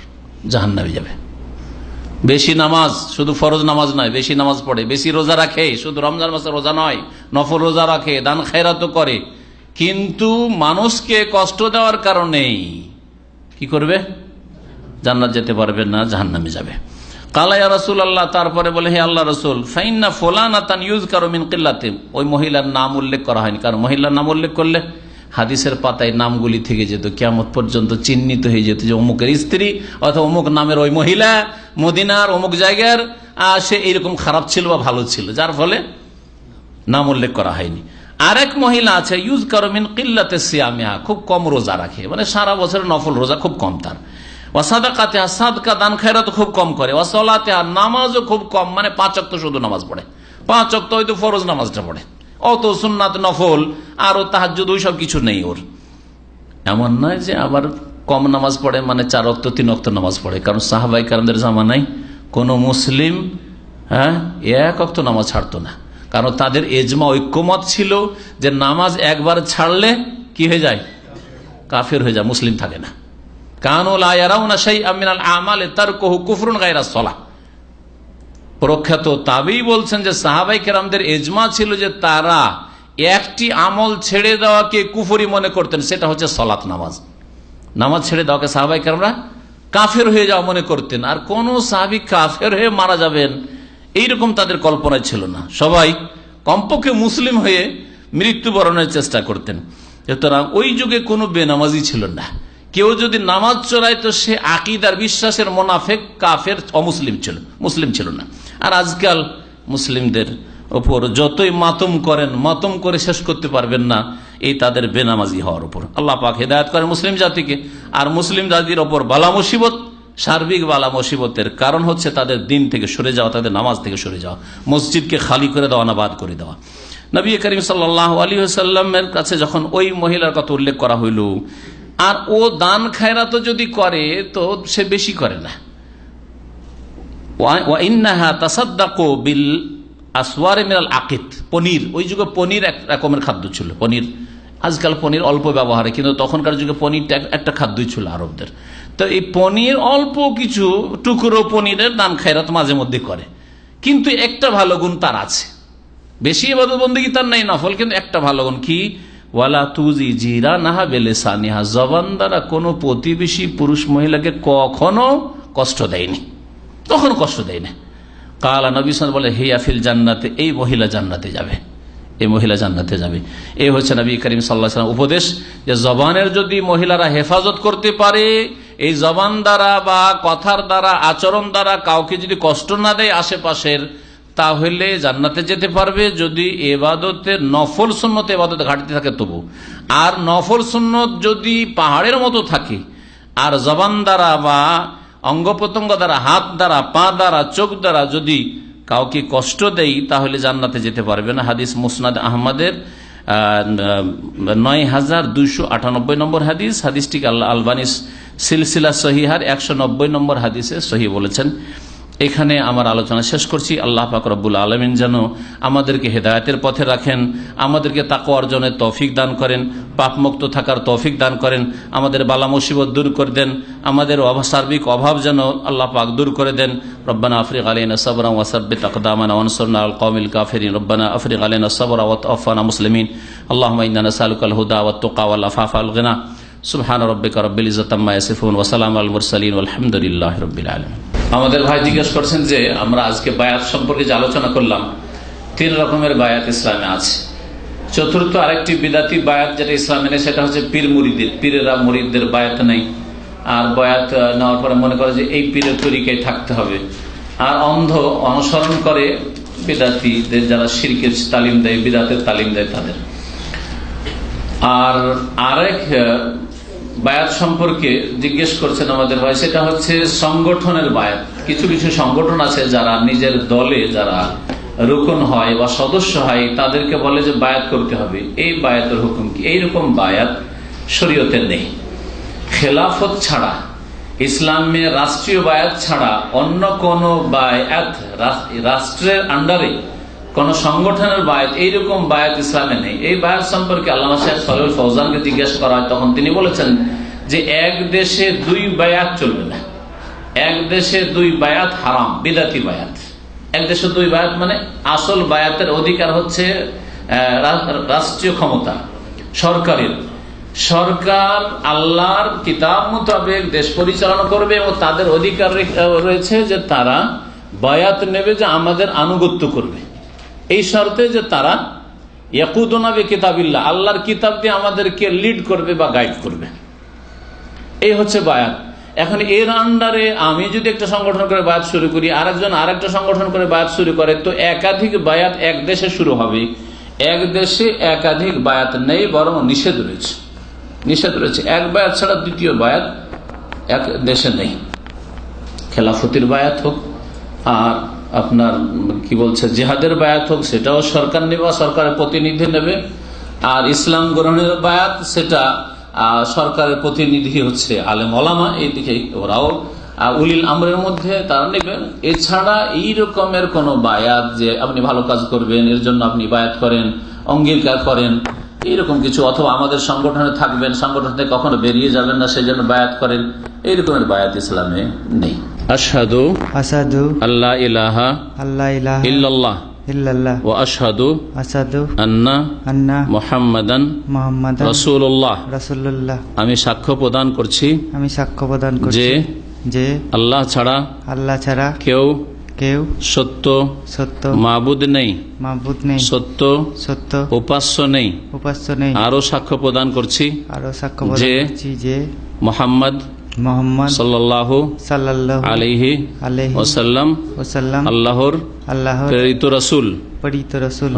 জাহান নামে যাবে। বেশি নামাজ শুধু ফরজ নামাজ নয়, বেশি নামাজ পড়ে। বেশি রোজা রাখে, শুধু রমজান মাসে রোজা নয়, নফল রোজা রাখে, দান খায়রাত করে। কিন্তু মানুষকে কষ্ট দেওয়ার কারণেই কি করবে? জান্নাত যেতে পারবে না, জাহান্নামে যাবে। কালাইয়া রসুল আল্লাহ তারপরে বলে, হে আল্লাহ রসুল, ফাইন্না ফোলানা তান ইউজ কারও মিন কিল্লাতে ওই মহিলার নাম উল্লেখ করা হয়নি। কারণ মহিলার নাম উল্লেখ করলে হাদিসের পাতায় নামগুলি থেকে যেত কেমন পর্যন্ত চিহ্নিত হয়ে যেত যে অমুকের স্ত্রী অথবা অমুক নামের ওই মহিলা মদিনার, অমুক জায়গার সে এইরকম খারাপ ছিল বা ভালো ছিল, যার ফলে নাম উল্লেখ করা হয়নি। আরেক মহিলা আছে ইউজ করমিন কিল্লাতে সিয়ামিহা, খুব কম রোজা রাখে মানে সারা বছরের নফল রোজা খুব কম তার। ওয়াসাদাকাতে সাদকা, দান খায়রাত খুব কম করে ওয়াসলাতে নামাজও খুব কম মানে পাঁচ অক্ত শুধু নামাজ পড়ে, পাঁচ অক্ত হয়তো ফরজ নামাজটা পড়ে। অত সুন্নাত নফল, আরও তাহাজুদ ওই সব কিছু নেই ওর। এমন নয় যে আবার কম নামাজ পড়ে মানে চার অক্ত তিন অক্ত নামাজ পড়ে। কারণ সাহাবাই কারণদের জামানায় কোন মুসলিম হ্যাঁ এক অক্ত নামাজ ছাড়তো না। কারণ তাদের এজমা ঐক্যমত ছিল যে নামাজ একবার ছাড়লে কি হয়ে যায়? কাফের হয়ে যায়, মুসলিম থাকে না। কানুল আয়ারাউনা সেই আমিনাল আমালে তার কহু কুফরুন গায়রা সলা প্রখ্যাত তাবেই বলছেন যে সাহাবাই কেরামদের এজমা ছিল যে তারা একটি আমল ছেড়ে দেওয়াকে কুফরি মনে করতেন, সেটা হচ্ছে সলাত নামাজ। নামাজ ছেড়ে দেওয়াকে সাহাবাই কেরামরা কাফের হয়ে যাওয়া মনে করতেন, আর কোন সাহাবি কাফের হয়ে মারা যাবেন, এইরকম তাদের কল্পনা ছিল না। সবাই কমপক্ষে মুসলিম হয়ে মৃত্যুবরণের চেষ্টা করতেন। সুতরাং ওই যুগে কোনো বেনামাজি ছিল না। কেউ যদি নামাজ চড়ায়, তো সে আকিদার বিশ্বাসের মোনাফেক কাফের অমুসলিম ছিল, মুসলিম ছিল না। আর আজকাল মুসলিমদের ওপর যতই মাতম করেন, মাতম করে শেষ করতে পারবেন না, এই তাদের বেনামাজি হওয়ার উপর। আল্লাহ পাক হেদায়ত করেন মুসলিম জাতিকে। আর মুসলিম জাতির ওপর বালা মুসিবত, সার্বিক বালা মুসিবতের কারণ হচ্ছে তাদের দিন থেকে সরে যাওয়া, তাদের নামাজ থেকে সরে যাওয়া, মসজিদকে খালি করে দেওয়া না বাদ করে দেওয়া। নবী করিম সাল্লাহ আলী সাল্লামের কাছে যখন ওই মহিলার কথা উল্লেখ করা হইল, আর ও দান খায়রাত যদি করে, তো সে বেশি করে না। ওয়া ইন্নাহা তাসাদ্দাকু বিল আসওয়ারে মিনাল আকিত। পনির, ওই যুগে পনির এক রকমের খাদ্য ছিল। পনির, আজকাল পনির অল্প ব্যবহারে, কিন্তু তখনকার যুগে পনিরটা একটা খাদ্যই ছিল আরবদের। তো এই পনির অল্প কিছু টুকরো পনিরের দান খায়রাত মাঝে মধ্যে করে। কিন্তু একটা ভালো গুণ তার আছে। বেশি এবাদত বন্দী তার নাই, নফল, কিন্তু একটা ভালো গুণ কি? ওয়ালা তুজি জিরা নাহা বেলে সানিহা জবান দ্বারা কোনো প্রতিবেশী পুরুষ মহিলাকে কখনো কষ্ট দেয়নি। তখন কষ্ট দেয় না। কালা নবী সাল বলে হে আফিল জান্নাতে এই মহিলা জান্নাতে যাবে। এই মহিলা জান্নাতে যাবে। এই হচ্ছে নবী করিম সাল্লাহ উপদেশ যে, জবানের যদি মহিলারা হেফাজত করতে পারে, এই জবান দ্বারা বা কথার দ্বারা, আচরণ দ্বারা কাউকে যদি কষ্ট না দেয় আশেপাশের, তাহলে জান্নাতে যেতে পারবে। যদি এবাদতের নফল সুন্নত এবাদত ঘাটতি থাকে, তবু। আর নফল সুন্নত যদি পাহাড়ের মতো থাকে, আর জবান দ্বারা বা অঙ্গ প্রত্যঙ্গ দ্বারা, হাত দ্বারা, পা দ্বারা, চোখ দ্বারা যদি কাউকে কষ্ট দেই, তাহলে জান্নাতে যেতে পারবে না। হাদিস মুসনাদ আহমদের নয় হাজার দুইশো আটানব্বই নম্বর হাদিস। হাদিসটিকে আল্লাহ আলবানিস সিলসিলা সহিহার একশো নব্বই নম্বর হাদিসে সহি বলেছেন। এখানে আমার আলোচনা শেষ করছি। আল্লাহ পাক রব্বুল আলমিন যেন আমাদেরকে হেদায়তের পথে রাখেন, আমাদেরকে তাকো অর্জনের তৌফিক দান করেন, পাপমুক্ত থাকার তৌফিক দান করেন, আমাদের বালা মুসিবত দূর করে দেন, আমাদের সার্বিক অভাব যেন আল্লাহ পাক দূর করে দেন। রব্বানা আফরিক আলীনা সাবরা ওয়াসাব্বিত আকদামানা ওয়ানসুরনা আল কওমিল কাফিরিন। রব্বানা আফরিক আলীনা সাবরা ওয়া তাওফানা মুসলিমিন। আল্লাহুম্মা ইন্না নাসআলুকাল হুদা ওয়াত তুকা ওয়াল আফাফা আল সুবহান রাব্বিকা রাব্বিল ইজ্জাতি আম্মা ইয়াসিফুন ওয়া সালামু আলাল মুরসালিন ওয়ালহামদুলিল্লাহি রাব্বিল আলামিন। আমাদের ভাই জিজ্ঞেস করছেন যে, আমরা আজকে বায়াত সম্পর্কে যে আলোচনা করলাম, তিন রকমের বায়াত ইসলামে আছে। চতুর্থ আরেকটি বিদাতি বায়াত যেটা ইসলামে নেই, সেটা হচ্ছে পীর মুরিদের। পীরেরা মুরিদদের বায়াত নেই। আর বায়াত নেওয়ার পরে মনে করে যে, এই পীরের তরিকায় থাকতে হবে। আর অন্ধ অনুসরণ করে বিদাতিদের যারা শিরকের তালিম দেয়, বিদাতের তালিম দেয় তাদের। আর আরেক বায়াত সম্পর্কে জিজ্ঞেস করছেন আমাদের ভাই, সেটা হচ্ছে সংগঠনের বায়াত। কিছু কিছু সংগঠন আছে যারা নিজের দলে যারা রুকন হয় বা সদস্য হয়, তাদেরকে বলে যে বায়াত করতে হবে। এই বায়াতের হুকুম কি? এইরকম বায়াত শরীয়তে নেই। খেলাফত ছাড়া, ইসলামে রাষ্ট্রীয় বায়াত ছাড়া অন্য কোন বায়াত রাষ্ট্রের আন্ডারে কোন সংগঠনের বায়াত, এইরকম বায়াত ইসলামে নেই। এই বায়াত সম্পর্কে আল্লামা সাহেব সরুল ফৌজানকে জিজ্ঞেস করা হয়, তখন তিনি বলেছেন যে এক দেশে দুই বায়াত চলবে না। এক দেশে দুই বায়াত হারাম, বিদাতি বায়াত। এক দেশে দুই বায়াত মানে আসল বায়াতের অধিকার হচ্ছে রাষ্ট্রীয় ক্ষমতা, সরকারের। সরকার আল্লাহর কিতাব মোতাবেক দেশ পরিচালনা করবে এবং তাদের অধিকার রয়েছে যে তারা বায়াত নেবে যে আমাদের আনুগত্য করবে। এই শর্তে যে তারা ইয়াকুদনাবে কিতাবিল্লাহ আল্লাহর কিতাব দিয়ে আমাদেরকে লিড করবে বা গাইড করবে। এই হচ্ছে বায়াত। এখন এর আন্ডারে আমি যদি একটা সংগঠন করে বায়াত শুরু করি, আরেকজন আরেকটা সংগঠন করে বায়াত শুরু করে, তো একাধিক বায়াত এক দেশে শুরু হবে। এক দেশে একাধিক বায়াত নেই, বরং নিষেধ রয়েছে। নিষেধ রয়েছে। এক বায়াত ছাড়া দ্বিতীয় বায়াত এক দেশে নেই। খেলাফতির বায়াত হোক, আর আপনার কি বলছে জেহাদের বায়াত হোক সেটাও সরকার নেবে সরকারের প্রতিনিধি নেবে। আর ইসলাম গ্রহণের বায়াত সেটা সরকারের প্রতিনিধি হচ্ছে আলেম ওলামা এইদিকে ওরাও আহ, উলিল আমরের মধ্যে তারা নেবেন। এছাড়া এই রকমের কোন বায়াত যে আপনি ভালো কাজ করবেন এর জন্য আপনি বায়াত করেন অঙ্গীকার করেন এইরকম কিছু অথবা আমাদের সংগঠনে থাকবেন সংগঠন থেকে কখনো বেরিয়ে যাবেন না সেই জন্য বায়াত করেন এই রকমের বায়াত ইসলামে নেই। আশহাদু আসাদু আল্লাহ ইলাহা আল্লাহ ইলাহা ইল্লাল্লাহ ইল্লাল্লাহ ও আশহাদু আসাদু আন্না আন্না মুহাম্মাদান মোহাম্মদ রাসূলুল্লাহ। রাসূলুল্লাহ। আমি সাক্ষ্য প্রদান করছি আমি সাক্ষ্য প্রদান যে করছি যে আল্লাহ ছাড়া আল্লাহ ছাড়া কেউ কেউ সত্য সত্য মাবুদ নেই মাহবুদ নেই সত্য সত্য উপাস্য নেই। উপাস্য নেই। আরও সাক্ষ্য প্রদান করছি আরও সাক্ষ্য প্রদান যে করছি যে মোহাম্মদ মোহাম্মদ ওসাল্লাম আল্লাহর আল্লাহর প্রেরিত রাসূল। পরিত রাসূল।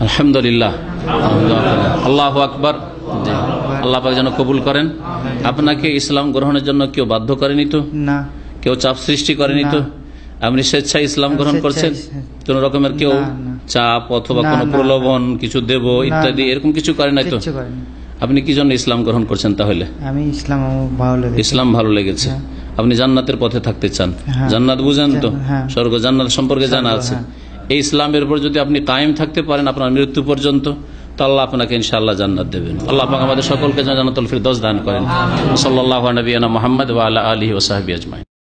আলহামদুলিল্লাহ। আল্লাহ আকবর। আল্লাহ পাক যেন কবুল করেন। আপনাকে ইসলাম গ্রহণের জন্য কেউ বাধ্য করেনি তো? না। কেউ চাপ সৃষ্টি করেনি তো? আপনি স্বেচ্ছায় ইসলাম গ্রহণ করছেন। কোন রকমের কেউ। চাপ অথবা কোনো প্রলোভন কিছু দেব ইত্যাদি এরকম কিছু করে নাই তো? আপনি কি জন্য ইসলাম গ্রহণ করছেন তাহলে? আমি ইসলাম ভালো লাগে ইসলাম ভালো লেগেছে। হ্যাঁ। আপনি জান্নাতের পথে থাকতে চান। হ্যাঁ। জান্নাত বুঝেন তো? হ্যাঁ। স্বর্গ জান্নাত সম্পর্কে জানা আছে। এই ইসলামের উপর যদি আপনি কায়েম থাকতে পারেন আপনার মৃত্যু পর্যন্ত তো আল্লাহ আপনাকে ইনশাআল্লাহ জান্নাত দেবেন। আল্লাহ পাক আমাদের সকলকে জান্নাতুল ফিরদৌস দান করেন। সাল্লাল্লাহু নবিয়ানা মুহাম্মদ ওয়া আলা আলিহি ওয়া সাহবিহি আজমাইন।